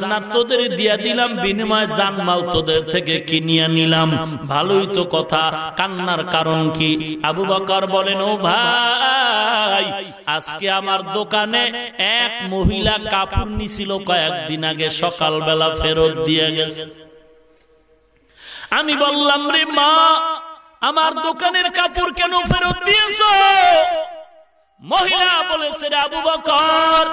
জান্নাত তোদের দিয়া দিলাম, বিনিময় জানমাল তোদের থেকে কিনিয়া নিলাম। ভালোই তো কথা, কান্নার কারণ কি? আবু বকর বলেন, ও ভাই, আজকে আমার দোকানে এক মহিলা কাপড় নিছিল কয়েকদিন আগে, সকালবেলা ফেরত দিয়ে গেছে। আমি বললাম, রে মা, আমার দোকানের কাপড় কেন ফেরত দিয়েছ? মহিলা বলেছে, রে আবু বকর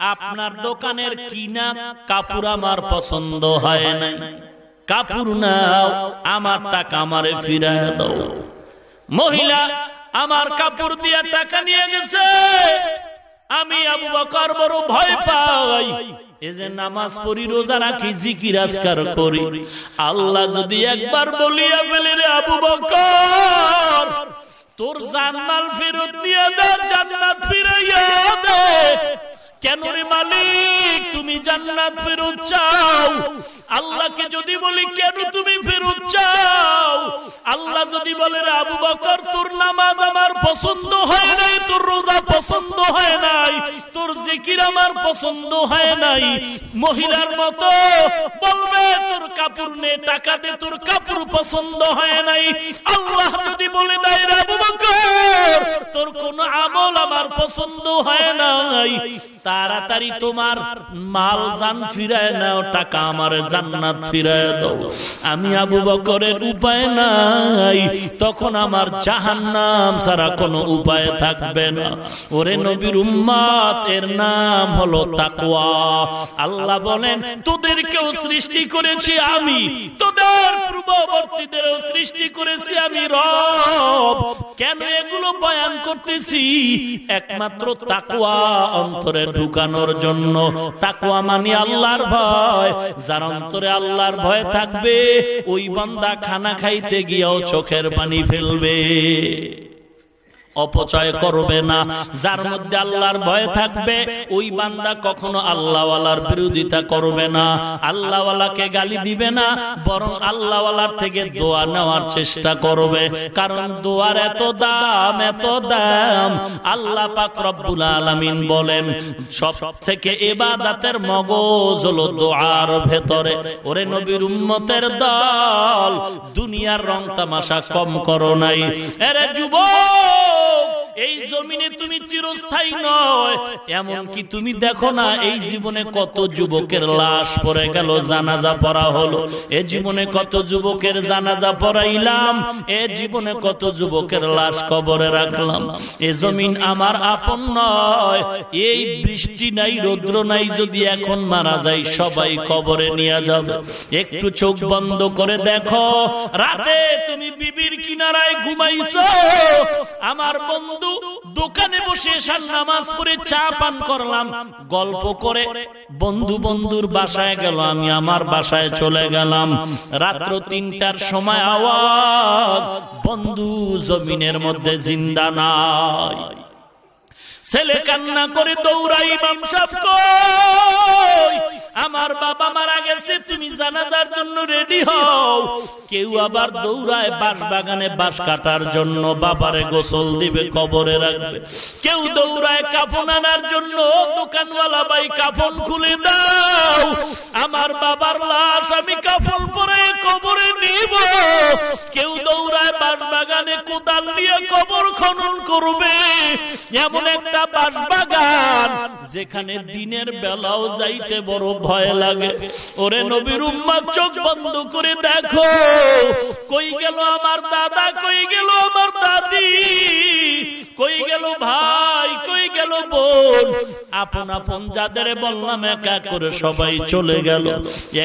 আপনার দোকানের কিনা কাপড় আমার পছন্দ হয় নাই। কাপড় নাও, আমার টাকা আমারে ফিরায় দাও। মহিলা, আমার কাপড় দিয়া টাকা নিয়ে গেছে। আমি আবু বকর বড় ভয় পাই। এই যে নামাজ পড়ি, রোজা রাখি, জিকির, আজকার করি। আল্লাহ যদি একবার বলিয়া ফেলে রে আবু বকর, তোর জানমাল ফেরত দিয়ে যা, জান্নাত ফিরাইয়া দে। কেন রে মালিক? তুমি জান্নাত ফেরত চাও। আল্লাহকে যদি বলি, কেন তুমি ফেরত চাও? আল্লাহ যদি বলে আবু বকর, তোর নামাজ আমার পছন্দ হয় নাই, তোর রোজা পছন্দ হয় নাই, তোর জিকির আমার পছন্দ হয় নাই। মহিলার মতো বলবে, তোর কাপড় নে, টাকা দে, তোর কাপড় পছন্দ হয় নাই। আল্লাহ যদি বলে দেয় আবু বকর, তোর কোন আমল আমার পছন্দ হয় নাই। তাড়াতাড়ি তোমার মাল জান ফিরায় নাও, টাকা আমার জান্নাত ফিরায় দাও। আমি আবু বকরের উপায় নাই, তখন আমার জাহান নাম ছাড়া কোনো উপায় থাকবে না। ওরে নবীর উম্মাত, এর নাম হলো তাকওয়া। আল্লাহ বলেন, তোদেরকেও সৃষ্টি করেছি আমি, তোদের পূর্ববর্তীদেরও সৃষ্টি করেছি আমি রব। কেন এগুলো বয়ান করতেছি? একমাত্র তাকওয়া অন্তরে ঢুকানোর জন্য। তাকুয়া মানি আল্লাহর ভয়। যার অন্তরে আল্লাহর ভয় থাকবে, ওই বান্দা খানা খাইতে গিয়েও চোখের পানি ফেলবে। অপচয় করবে না। যার মধ্যে আল্লাহর ভয় থাকবে ওই বান্দা কখনো আল্লাহওয়ালার বিরোধিতা করবে না। আল্লাহওয়ালাকে গালি দিবে না বরং আল্লাহওয়ালার থেকে দোয়া নেওয়ার চেষ্টা করবে। কারণ দোয়ার এত দাম এত দাম। আল্লাহ পাক রব্বুল আলামিন বলেন সব থেকে এবাদাতের মগজ হলো দোয়ার ভেতরে। ওরে নবীর উম্মতের দল দুনিয়ার রং তামাশা কম করো নাই। এরে যুবক! এই জমিনে তুমি চিরস্থায়ী নয়। এমন কি তুমি দেখো না এই জীবনে কত যুবকের লাশ পড়ে গেল জানাজা পড়া হলো। এ জীবনে কত যুবকের জানাজা পড়াইলাম। এ জীবনে কত যুবকের লাশ কবরে রাখলাম। এ জমিন আমার আপন নয়। এই বৃষ্টি নাই রৌদ্র নাই যদি এখন মারা যায় সবাই কবরে নিয়ে যাবে। একটু চোখ বন্ধ করে দেখো। রাতে তুমি বিবির কিনারায় ঘুমাইছো আমার বন্ধু, দোকানে বসে এসার নামাজ পড়ে চা পান করলাম। গল্প করে বন্ধু বন্ধুর বাসায় গেল, আমি আমার বাসায় চলে গেলাম। রাত্র তিনটার সময় আওয়াজ, বন্ধু জমিনের মধ্যে জিন্দা নাই। ছেলে কান্না করে দৌড়াই ইমাম আমার বাবা মারা গেছে, তুমি জানাজার জন্য রেডি হও। কেউ আবার দৌড়ায় বাস বাগানে বাস কাটার জন্য বাবারে গোসল দিবে, কবরে রাখবে। কেউ দৌড়ায় কাফন আনার জন্য দোকানওয়ালা ভাই, কাফন খুলে দাও। আমার বাবার লাশ আমি কাফন পরে কবরে নিব। কেউ দৌড়ায় বাস বাগানে কোদাল নিয়ে কবর খনন করবে। এমন একটা বাস বাগান যেখানে দিনের বেলাও যাইতে বড় ভয় লাগে। ওরে নবীর উম্মা চোখ বন্ধ করে দেখো। কই গেল আমার দাদা? কই গেল আমার দাদি? কই গেল ভাই? কই গেল বোন? আপন আপন যাদের বললাম এক করে সবাই চলে গেল।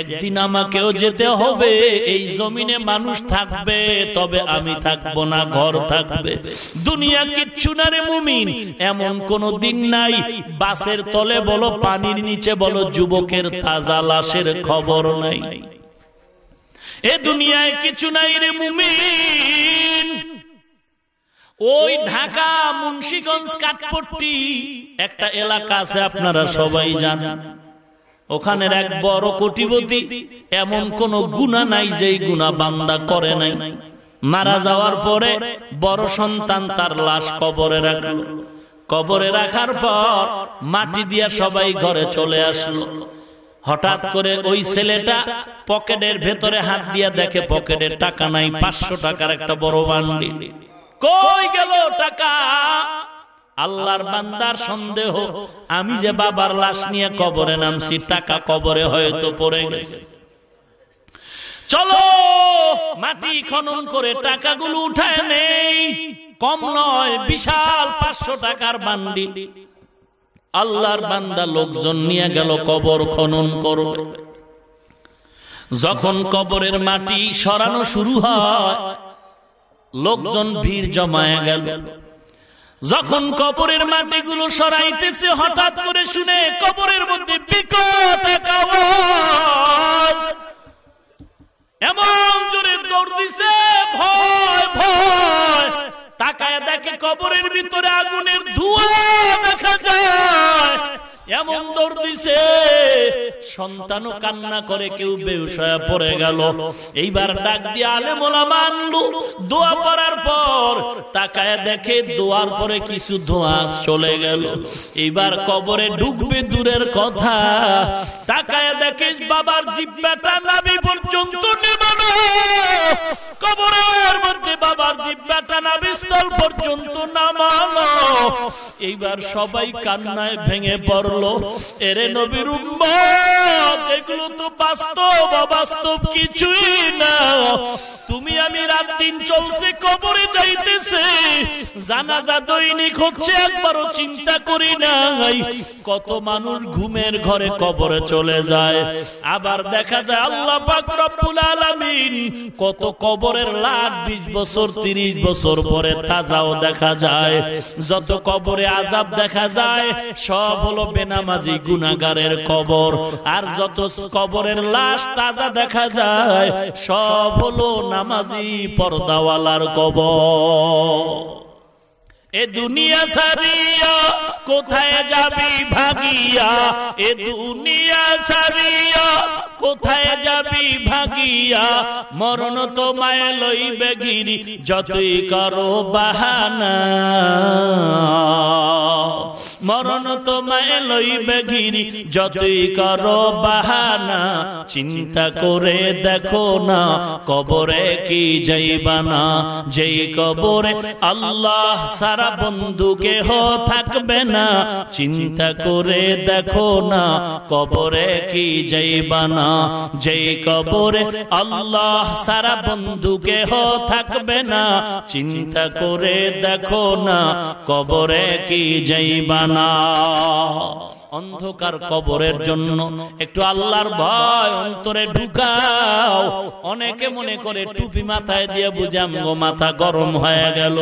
একদিন আমাকেও যেতে হবে। এই জমিনে মানুষ থাকবে তবে আমি থাকব না ঘর থাকবে। দুনিয়া কিচ্ছু না রে মুমিন এমন কোন দিন নাই। বাসের তলে বলো পানির নিচে বলো যুবকের তাজা লাশের খবর নাই। এ দুনিয়ায় কিছু নাই রে মুমিন। ওই ঢাকা, মুন্সীগঞ্জ, কাঠপট্টি একটা এলাকা আছে, আপনারা সবাই জানেন। ওখানের এক বড় কোটিপতি, এমন কোন গুণা নাই যেই গুণা বান্দা করে নাই। মারা যাওয়ার পরে বড় সন্তান তার লাশ কবরে রাখল। কবরে রাখার পর মাটি দিয়া সবাই ঘরে চলে আসলো। হঠাৎ করে ওই ছেলেটা পকেটের ভেতরে হাত দিয়া দেখে পকেটের টাকা নাই পাঁচশো টাকার একটা বড় বান্ডি কই গেল টাকা? আল্লাহর বান্দার সন্দেহ। আমি যে বাবার লাশ নিয়ে কবরে নামছি টাকা কবরে হয়তো পড়ে গেছে। চলো মাটি খনন করে টাকাগুলো উঠায় নেই। কম নয় বিশাল পাঁচশো টাকার বান্ডি আল্লাহর বান্দা লোকজন নিয়ে গেল কবর খনন করবে। যখন কবরের মাটি সরানো শুরু হয় লোকজন ভিড় জমায়া গেল। যখন কবরের মাটিগুলো সরাইতেছে হঠাৎ করে শুনে কবরের মধ্যে বিকট এমন সন্তানও কান্না করে, কেউ বেউসয়া পড়ে গেল। এইবার ডাক দিয়ে আলে মোলা মানলু দোয়া পড়ার পর তাকায় দেখে দোয়ার পরে কিছু ধোঁয়া চলে গেল। এইবার কবরে ঢুকবে দূরের কথা। তাকায় দেখে বাবার জিব্বাটা নাবি পর্যন্ত নেবানো কবরের মধ্যে বাবার জিব্বাটা নাবি স্থল পর্যন্ত নামানো। এইবার সবাই কান্নায় ভেঙে পড়ল। এরে নবীর এগুলো তো বাস্তব, অবাস্তব কিছুই না। তুমি আমি রাত দিন চলছে, কবরে যাইতেছে। জানাজা দৈনিক হচ্ছে, একবারও চিন্তা করি নাই। কত মানুষ ঘুমের ঘরে কবরে চলে যায়। আবার দেখা যায় আল্লাহ পাক রব্বুল আলামিন কত কবরের লাখ বিশ বছর, তিরিশ বছর পরে তাজাও দেখা যায়। যত কবরে আজাব দেখা যায়, সব হলো বেনামাজি গুনাগারের কবর। আর যত কবরের লাশ তাজা দেখা যায় সব হলো নামাজি পর্দাওয়ালার কবর। এ দুনিয়া সারিয়া, কোথায় যাবি ভাগিয়া? এ দুনিয়া সারিয়া, কোথায় যাবি ভাগিয়া? মরণ তো মায় লইবে গিরি, যতই করো বাহানা। মরণ তো মায় লইবে গিরি, যতই করো বাহানা। চিন্তা করে দেখো না, কবরে কি যাইবানা? যেই কবরে আল্লাহ সারা বন্ধু কেহ থাকবে না, চিন্তা করে দেখো না, কবরে কি যাইবা না যেই কবরে আল্লাহ সারা বন্ধু কেহ থাকবে না, চিন্তা করে দেখো না, কবরে কি যাইবানা অন্ধকার কবরের জন্য একটু আল্লাহর ভয় অন্তরে ঢুকাও। অনেকে মনে করে টুপি মাথায় দিয়ে বুঝাম, গো, মাথা গরম হয়ে গেল।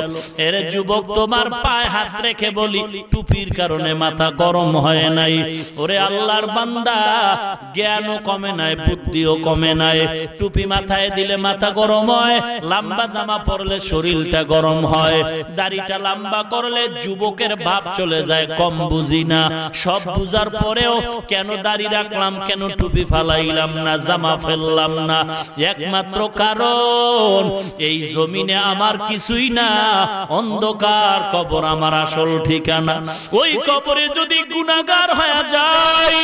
এর যুবক তোমার পায়ে হাত রেখে বলি, টুপির কারণে মাথা গরম হয় নাই। ওরে আল্লাহর বান্দা, জ্ঞানও কমে নাই, বুদ্ধিও কমে নাই। টুপি মাথায় দিলে মাথা গরম হয়, লম্বা জামা পরলে শরীরটা গরম হয়। দাড়িটা লম্বা করলে যুবকের ভাব চলে যায়, কম বুঝি না। সব বুঝার পরেও কেন দাড়ি রাখলাম, কেন টুপি ফালাইলাম না, জামা ফেললাম না? একমাত্র কারণ, এই জমিনে আমার কিছুই না, অন্ধকার কবর আমার আসল ঠিকানা। ওই কবরে যদি গুণাগার হয়ে যায়,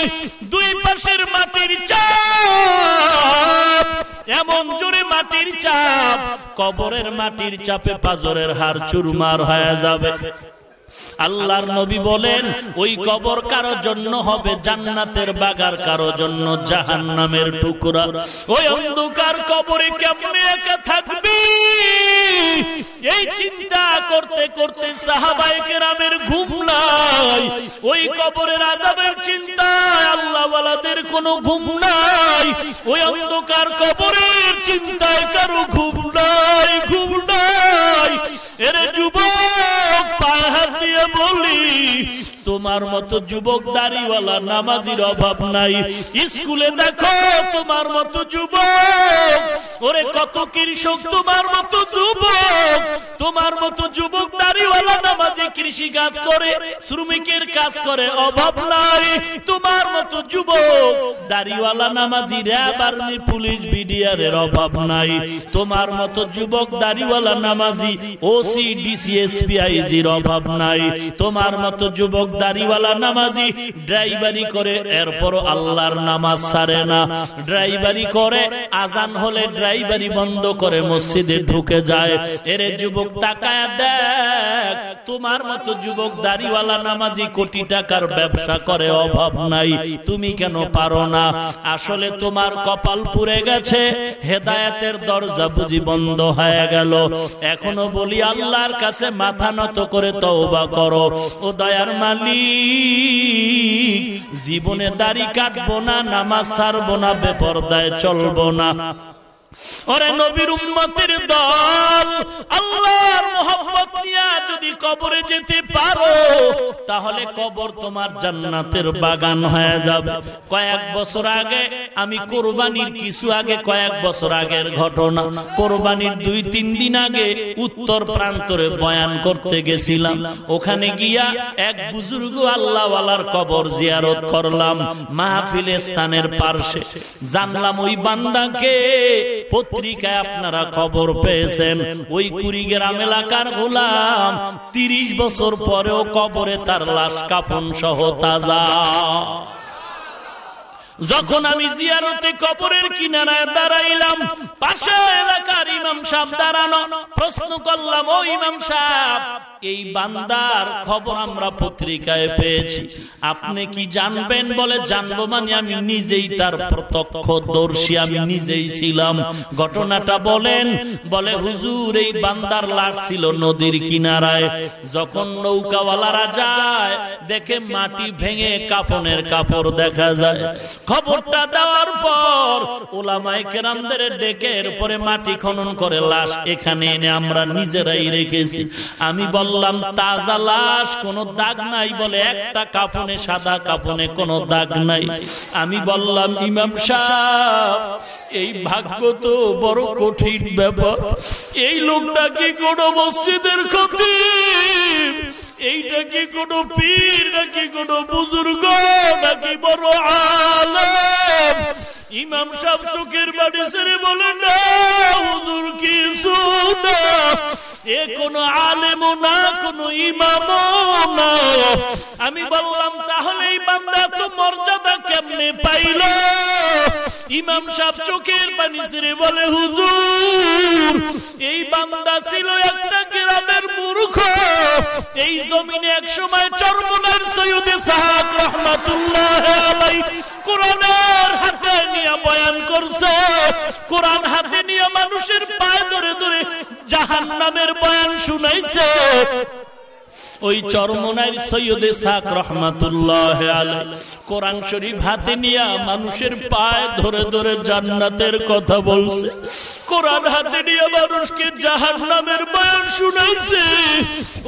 দুই পাশের মাটির চাপ, এমন জোরে মাটির চাপ, কবরের মাটির চাপে পাজরের হার চুরমার হয়ে যাবে। আল্লাহর নবী বলেন ওই কবর কারও জন্য হবে জান্নাতের বাগার কারও জন্য জাহান নামের টুকরা। ওই অন্ধকার কবরে কেমনে একা থাকবি? এই চিন্তা করতে করতে ঘুম নাই। ওই কবরের আজাবের চিন্তায় আল্লাহ কোনো ঘুম নাই। ওই অন্ধকার কবরের চিন্তায় কারও ঘুম নাই ঘুম নাই। এরে যুবক দিয়ে বলি, তোমার মতো যুবক দাড়িওয়ালা নামাজির অভাব নাই। স্কুলে দেখো, তোমার মতো যুবক, ওরে কত কৃষক, তোমার মতো যুবক, তোমার মতো যুবক দাড়িওয়ালা নামাজি কৃষি কাজ করে, শ্রমিকের কাজ করে, অভাব নাই। তোমার মতো যুবক দাড়িওয়ালা নামাজি র্যাব পুলিশ, বিডিআর এর অভাব নাই। তোমার মতো যুবক দাড়িওয়ালা নামাজি, ওসি, ডিসি এসপিআইজির অভাব নাই। তোমার মতো যুবক দাড়িওয়ালা নামাজি, ড্রাইভারি করে এরপর আল্লাহর নামাজ সারে না। ড্রাইভারি করে, আজান হলে ড্রাইভারি বন্ধ করে মসজিদে ঢুকে যায়। এরে যুবক, তাকায় দেখ, তোমার মতো যুবক দাড়িওয়ালা নামাজি কোটি টাকার ব্যবসা করে, অভাব নাই, তুমি কেন পারো না? আসলে তোমার কপাল পুড়ে গেছে, হেদায়াতের দরজা বুঝি বন্ধ হয়ে গেল। এখনও বলি আল্লাহর কাছে মাথা নত করে তওবা করো। ও দয়ার মালিক জীবনে দাড়ি কাটবো না নামাজ সারবো না বেপরদায় চলবো না। ওরে নবীর উম্মতের দল, আল্লাহর মোহাম্মত নিয়ে যদি কবরে যেতে পারো, তাহলে কবর তোমার জান্নাতের বাগান হয়ে যাবে। কয়েক বছর আগে আমি কোরবানির কিছু আগে, কয়েক বছর আগের ঘটনা। কোরবানির দুই, তিন দিন আগে উত্তর প্রান্তরে বয়ান করতে গেছিলাম। ওখানে গিয়া এক বুজুর্গ আল্লাহওয়ালার কবর জিয়ারত করলাম, মাহফিল স্থানের পার্শ্বে। জানলাম ওই বান্দাকে পত্রিকায় আপনারা খবর পেয়েছেন। ওই কুড়িগ্রাম এলাকার গোলাম তিরিশ বছর পরেও কবরে তার লাশ কাপন সহ তাজা। যখন আমি জিয়ারতে কবরের কিনারায় দাঁড়াইলাম পাশে এলাকার ইমাম সাহেব দাঁড়ানো, প্রশ্ন করলাম, ও ইমাম সাহেব এই বান্দার খবর আমরা পত্রিকায় পেয়েছি। আপনি কি জানবেন বলে জানব মানে আমি নিজেই তার প্রত্যক্ষ দর্শী আমি নিজেই ছিলাম। ঘটনাটা বলেন, বলে হুজুর, এই বান্দার লাশ ছিল নদীর কিনারায়। যখন নৌকাওয়ালারা যায়, দেখে মাটি ভেঙে কাপনের কাপড় দেখা যায়। খবরটা দেওয়ার পর ওলামাই কেরামদের ডেকে এরপরে মাটি খনন করে লাশ এখানে এনে আমরা নিজেরাই রেখেছি। আমি বললাম, তাজা লাশ, কোনো দাগ নাই? বলে, একটা কাপনে সাদা কাপনে কোনো দাগ নাই। আমি বললাম, ইমাম সাহ এই ভাগ্য তো বড় কঠিন ব্যাপার। এই লোকটা কি কোন মসজিদের ক্ষতি এইটা কি কোন পীর, নাকি কোন বুজুর্গ, নাকি বড় আলম? ইমাম সাহেব চোখের বাড়ি ছেড়ে বলে হুজুর এ কোন আলেমও না, কোন ইমামও না। আমি বললাম, তাহলে এই বান্দা তো মর্যাদা কেমনে পাইল? ইমাম সাহেব চোখের পানি ছেড়ে বলে, হুজুর, এই বান্দা ছিল একটা গ্রামের মূর্খ। এই জমিনে এক সময় চরমনার সৈয়দে সাহাক রহমাতুল্লাহ কোরআনের হাতে নিয়ে বয়ান করছে। কোরআন হাতে নিয়ে মানুষের পায়ে ধরে ধরে জাহান নামের বয়ান শুনাইছে। ওই চরমনাই সৈয়দে সাক রহমাতুল্লাহ কোরআন শরীফ হাতে নিয়ে মানুষের পায়ে ধরে ধরে জান্নাতের কথা বলছে। কোরআন হাতে নিয়ে মানুষকে জাহান নামের বয়ান শুনাইছে।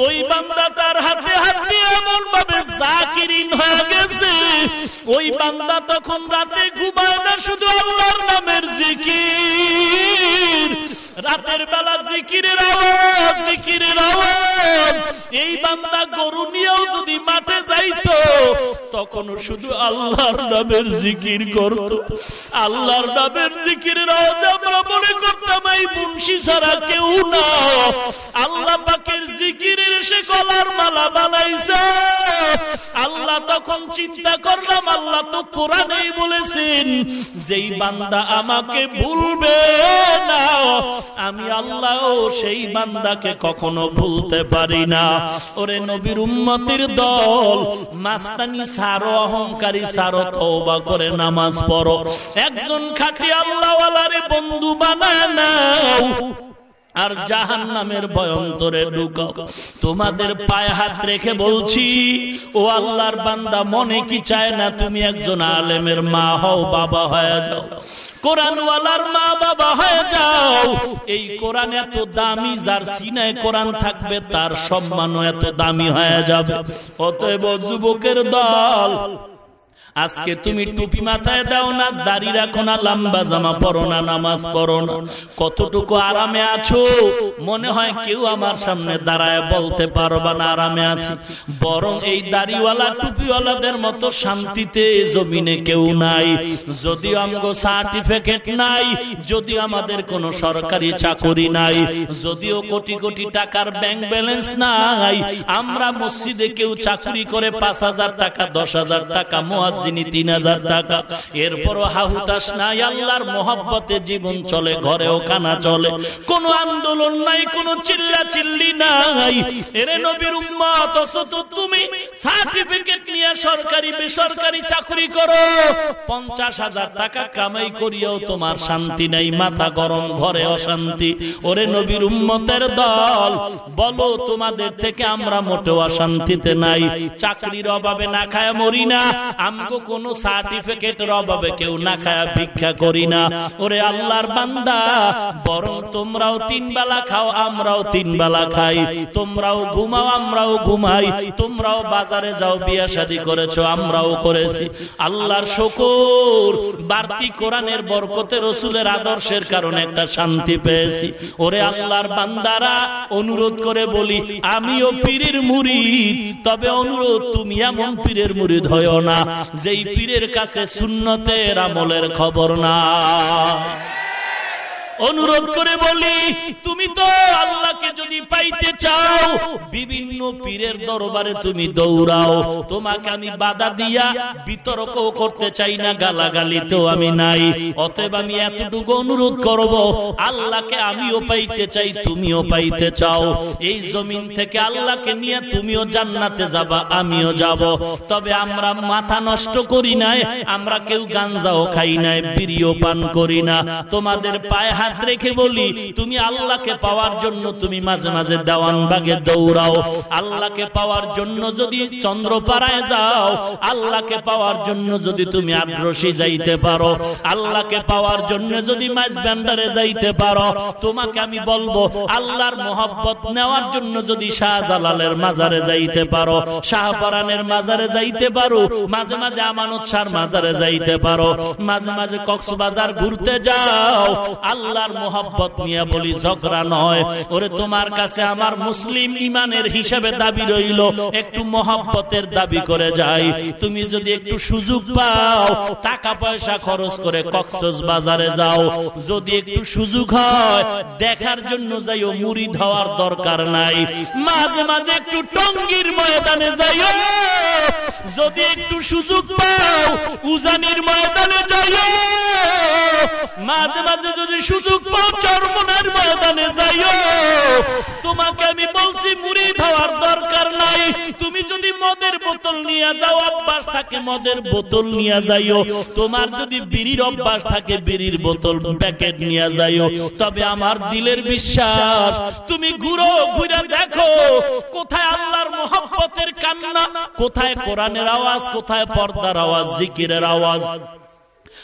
ওই বান্দা তার হাতে হাতে এমন ভাবে জাকিরিন হয়ে গেছে। ওই বান্দা তখন রাতে ঘুমায় না শুধু আল্লাহর নামের জিকির। রাতের বেলা জিকিরের আওয়াজ জিকিরের আওয়াজ। এই বান্দা গরু নিয়েও যদি মাঠে যাইতো, তখন শুধু আল্লাহর নামের জিকির করত। আল্লাহর নামের জিকিরের আওয়াজ আমরা মনে করতাম, এই বংশী ছাড়া কেউ না। আল্লাহ পাকের জিকিরের সে কলার মালা বানাইছে। আল্লাহ তখন চিন্তা করলাম, আল্লাহ তো কোরআনেই বলেছেন, যেই বান্দা আমাকে ভুলবে না আমি আল্লাহ সেই বান্দাকে কখনো ভুলতে পারি না। ওরে নবীর উম্মতির দল, মাস্তানি সারো, অহংকারী সারো, তওবা করে নামাজ পড়ো। একজন খাটি আল্লাহওয়ালারে বন্ধু বানায় নাও আর জাহান নামের ভয়ন্তরে ঢুকাও। তোমাদের পায়ে হাত রেখে বলছি, ও আল্লাহর বান্দা মনে কি চায় না? তুমি একজন আলেমের মা হও, বাবা হয়ে যাও। কোরআনওয়ালার মা বাবা হয়ে যাও। এই কোরআন এত দামি, যার সিনায় কোরআন থাকবে, তার সম্মান এত দামি হয়ে যাবে। অতএব যুবকের দল আজকে তুমি টুপি মাথায় দাও না, দাড়ি রাখো না, লম্বা জামা পরো না, নামাজ পড়ো না। কতটুকু আরামে আছো? মনে হয় কেউ আমার সামনে দাঁড়ায় বলতে পারবা না আরামে আছি। বরং এই দাড়িওয়ালা, টুপিওয়ালাদের মতো শান্তিতে জমিনে কেউ নাই। যদি আমগো সার্টিফিকেট নাই, যদি আমাদের কোনো সরকারি চাকরি নাই, যদিও কোটি কোটি টাকার ব্যাংক ব্যালেন্স নাই, আমরা মসজিদে কেউ চাকরি করে পাঁচ হাজার টাকা, দশ হাজার টাকা মোয়াজ যিনি তিন হাজার টাকা। এরপরও হাহুতাস নাই, আল্লাহর মোহাব্বতে জীবন চলে, ঘরেও কানা চলে। কোন আন্দোলন নাই, কোন চিল্লা চিল্লি নাই। এরে নবীর উম্মত তো তুমি সার্টিফিকেট নিয়ে সরকারি, বেসরকারি চাকরি করো। পঞ্চাশ হাজার টাকা কামাই করিয়াও তোমার শান্তি নাই, মাথা গরম, ঘরে অশান্তি। ওরে নবীর উম্মতের দল, বলো তোমাদের থেকে আমরা মোটেও অশান্তিতে নাই। চাকরির অভাবে না খায় মরি না। আমগো কোন সার্টিফিকেটের অভাবে কেউ না খায়া ভিক্ষা করি না। ওরে আল্লাহর বান্দা বরং তোমরাও তিন বেলা খাও আমরাও তিন বেলা খাই। তোমরাও ঘুমাও আমরাও ঘুমাই। তোমরাও বাজারে যাও বিয়া শাদি করেছ আমরাও করেছি। আল্লাহর শকর। বাড়তি কোরআনের বরকতে রসুলের আদর্শের কারণে একটা শান্তি পেয়েছি। ওরে আল্লাহর বান্দারা অনুরোধ করে বলি আমিও পীরের মুড়ি তবে অনুরোধ তুমি এমন পীরের মুড়ি হয় না যেই পীরের কাছে সুন্নতের আমলের খবর না। অনুরোধ করে বলি, তুমি তো আল্লাহকে যদি পাইতে চাও, বিভিন্ন পীরের দরবারে তুমি দৌড়াও। তোমাকে আমি বাধা দিয়া বিতর্ক করতে চাই না, গালাগালিতেও আমি নাই। অতএব আমি এতটুকু অনুরোধ করব, আল্লাহকে আমিও পাইতে চাই, তুমিও পাইতে চাও। এই জমিন থেকে আল্লাহকে নিয়ে তুমিও জান্নাতে যাবা, আমিও যাব। তবে আমরা মাথা নষ্ট করি নাই, আমরা কেউ গাঞ্জাও খাই নাই, বিড়িও পান করি না। তোমাদের পায়ে হাত রেখে বলি? তুমি আল্লাহকে পাওয়ার জন্য তুমি মাঝে মাঝে দেওয়ান বাগে দৌড়াও। আল্লাহকে পাওয়ার জন্য যদি চন্দ্রপাড়ায় যাও, আল্লাহকে পাওয়ার জন্য যদি তুমি আদ্রসী যাইতে পারো, আল্লাহকে পাওয়ার জন্য যদি মাঝ ব্যান্ডারে যাইতে পারো, তোমাকে আমি বলব, আল্লাহর মোহাব্বত নেওয়ার জন্য যদি শাহজালালের মাজারে যাইতে পারো শাহপারানের মাজারে যাইতে পারো, মাঝে মাঝে আমানত সার মাজারে যাইতে পারো, মাঝে মাঝে কক্সবাজার ঘুরতে যাও, আল্লাহ আল্লাহর মোহাব্বত নিয়ে বলি, ঝগড়া নয়। ওরে, তোমার কাছে আমার মুসলিম ইমানের হিসাবে দাবি রইল। একটু মোহাব্বতের দাবি করে যাই। তুমি যদি একটু সুযোগ পাও, টাকা পয়সা খরচ করে কক্সস বাজারে যাও। যদি একটু সুযোগ হয়, দেখার জন্য যাইও মুড়ি ধাওয়ার দরকার নাই। মাঝে মাঝে একটু টঙ্গির ময়দানে যাইও। যদি একটু সুযোগ পাও, উজানির ময়দানে যাইও। মাঝে মাঝে যদি সুযোগ পাও, চরমনের ময়দানে যাইও। তোমাকে আমি বলছি, মুড়ি খাওয়ার দরকার নাই। তুমি যদি মদের বোতল নিয়ে যাও, অভ্যাস থাকে মদের বোতল নিয়ে যাইও। তোমার যদি বিড়ির অভ্যাস থাকে, বিড়ির বোতল প্যাকেট নিয়ে যাইও। তবে আমার দিলের বিশ্বাস, তুমি ঘুরো, ঘুরে দেখো, কোথায় আল্লাহর মোহাম্মতের কান্না, কোথায় কোরআনের আওয়াজ, কোথায় পর্দার আওয়াজ, জিকিরের আওয়াজ।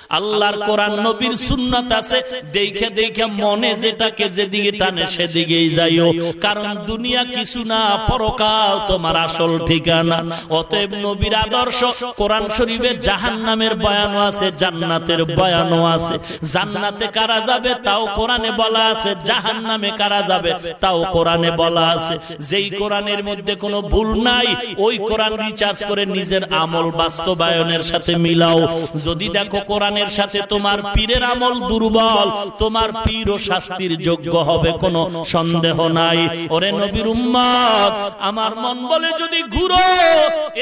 আল্লাহর কোরআন নবীর সুন্নত আছে দেখে দেখে মনে যেটাকে যেদিকে টানে সেদিকেই যাইও। কারণ দুনিয়া কিছু না পরকাল তোমার আসল ঠিকানা। অতএব নবীর আদর্শ কোরআন শরীফের জাহান নামের বয়ানও আছে জান্নাতের বয়ানও আছে। জান্নাতে কারা যাবে তাও কোরআনে বলা আছে জাহান নামে কারা যাবে তাও কোরআনে বলা আছে। যেই কোরআনের মধ্যে কোনো ভুল নাই ওই কোরআন রিচার্জ করে নিজের আমল বাস্তবায়নের সাথে মিলাও যদি দেখো কোরআনের সাথে তোমার পীরের আমল দুর্বল, তোমার পীর ও শাস্তির যোগ্য হবে, কোনো সন্দেহ নাই। ওরে নবীর উম্মাদ আমার মন বলে যদি ঘুরো,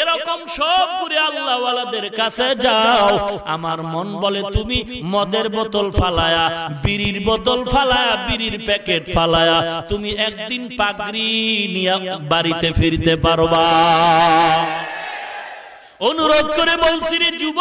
এরকম সব ঘুরে আল্লাহওয়ালাদের কাছে যাও। আমার মন বলে তুমি মদের বোতল ফালায়া, বিড়ির বোতল ফালায়া, বিড়ির প্যাকেট ফালায়া, তুমি একদিন পাগড়ি নিয়ে বাড়িতে ফিরতে পারবা। অনুরোধ করে বলছি রে যুব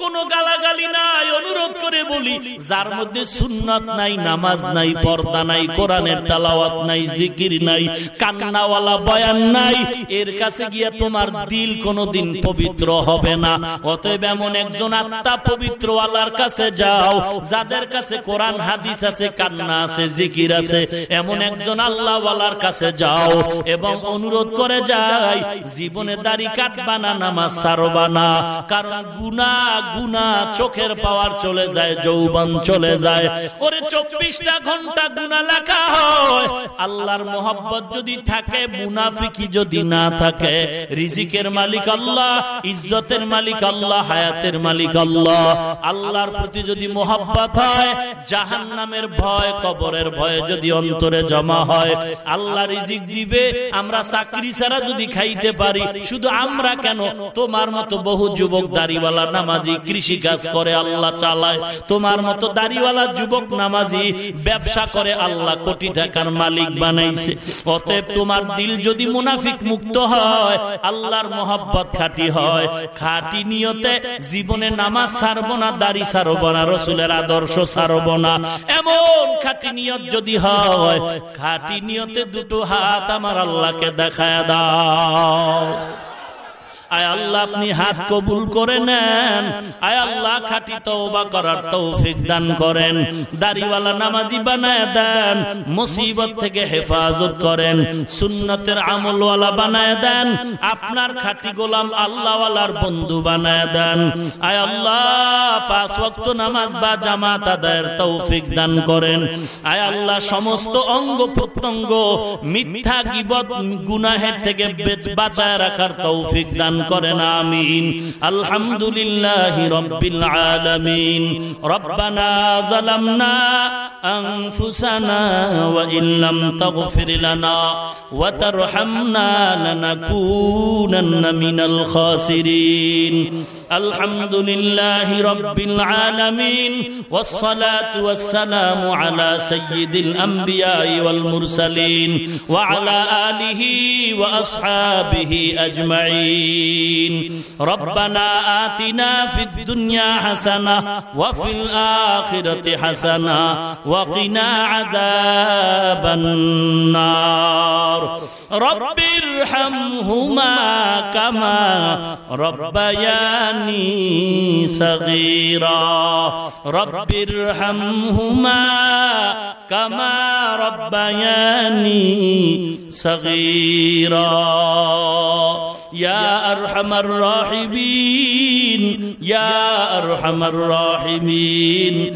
কোন গালাগালি নাই, অনুরোধ করে বলি, যার মধ্যে সুন্নত নাই, নামাজ নাই, পর্দা নাই, কোরআনের তালাওয়াত নাই, জিকির নাই, কান্নাওয়ালা বয়ান নাই, এর কাছে গিয়া তোমার দিল কোনোদিন পবিত্র হবে না। অতএব এমন একজন আত্মা পবিত্র আল্লাহর কাছে যাও, যাদের কাছে কোরআন, হাদিস আছে, কান্না আছে, জিকির আছে, এমন একজন আল্লাহওয়ালার কাছে যাও, এবং অনুরোধ করে যাই, জীবনে দাড়ি কাটবা নামাজ সারবা না। কারণ গুনা গুনা চোখের পাওয়ার চলে যায়, যৌবন চলে যায়। ওরে চব্বিশটা ঘণ্টা গুনা লেখা হয়। আল্লাহর মোহাব্বত যদি থাকে, মুনাফিকি যদি না থাকে, রিজিকের মালিক আল্লাহ, ইজ্জতের মালিক আল্লাহ, হায়াতের মালিক আল্লাহ। আল্লাহর প্রতি যদি মোহাব্বত হয় জাহান নামের ভয়, কবরের ভয় যদি অন্তরে জমা হয়, আল্লাহ রিজিক দিবে, আমরা চাকরি ছাড়া যদি খাইতে পারি, শুধু আমরা কেন তোমার মতো বহু যুবক দাড়িওয়ালা নামাজি কৃষি কাজ করে আল্লাহ চালায়। তোমার মতো দাড়িওয়ালা যুবক নামাজি ব্যবসা করে আল্লাহ কোটি টাকার মালিক বানাইছে। অতএব তোমার দিল যদি মুনাফিক মুক্ত হয়, আল্লাহর মোহাব্বত খাটি হয়। খাটি নিয়তে জীবনে নামাজ সারব না, দাড়ি সারব না, রসুলের আদর্শ সারব না। এমন খাটি নিয়ত যদি হয়, খাটি নিয়তে দুটো হাত আমার আল্লাহকে দেখায় দাও। আয় আল্লাহ আপনি হাত কবুল করে নেন। আয় আল্লাহ খাটি তওবা করার তৌফিক দান করেন। দাড়িওয়ালা নামাজি বানায় দেন। মুসিবত থেকে হেফাজত করেন। সুন্নতের আমলওয়ালা বানায় দেন। আপনার খাটি গোলাম আল্লাহওয়ালার বন্ধু বানায় দেন। আয় আল্লাহ পাঁচ ওয়াক্ত নামাজ বা জামাত আদায়ের তৌফিক দান করেন। আয় আল্লাহ সমস্ত অঙ্গ প্রত্যঙ্গ মিথ্যা গিবত গুনাহের থেকে বাঁচায় রাখার তৌফিক দান করেন আমিন আলহামদুলিল্লাহ রব্বিল আলামিন রব্বানা যালামনা আনফুসানা ওয়া ইল্লাম তাগফির লানা ওয়া তারহামনা লানাকুনান্না মিনাল খাসিরিন আলহামদুলিল্লাহ রব্বিল আলামিন والصلاة والسلام على سيد الأنبياء والمرسلين وعلى آله وأصحابه أجمعين ربنا آتنا في الدنيا حسنة وفي الآخرة حسنة وقنا عذاب النار. رب ارحمهما كما ربياني صغيرا. رب ارحمهما كما ربياني صغيرا. يا أرحم الراحمين يا أرحم الراحمين.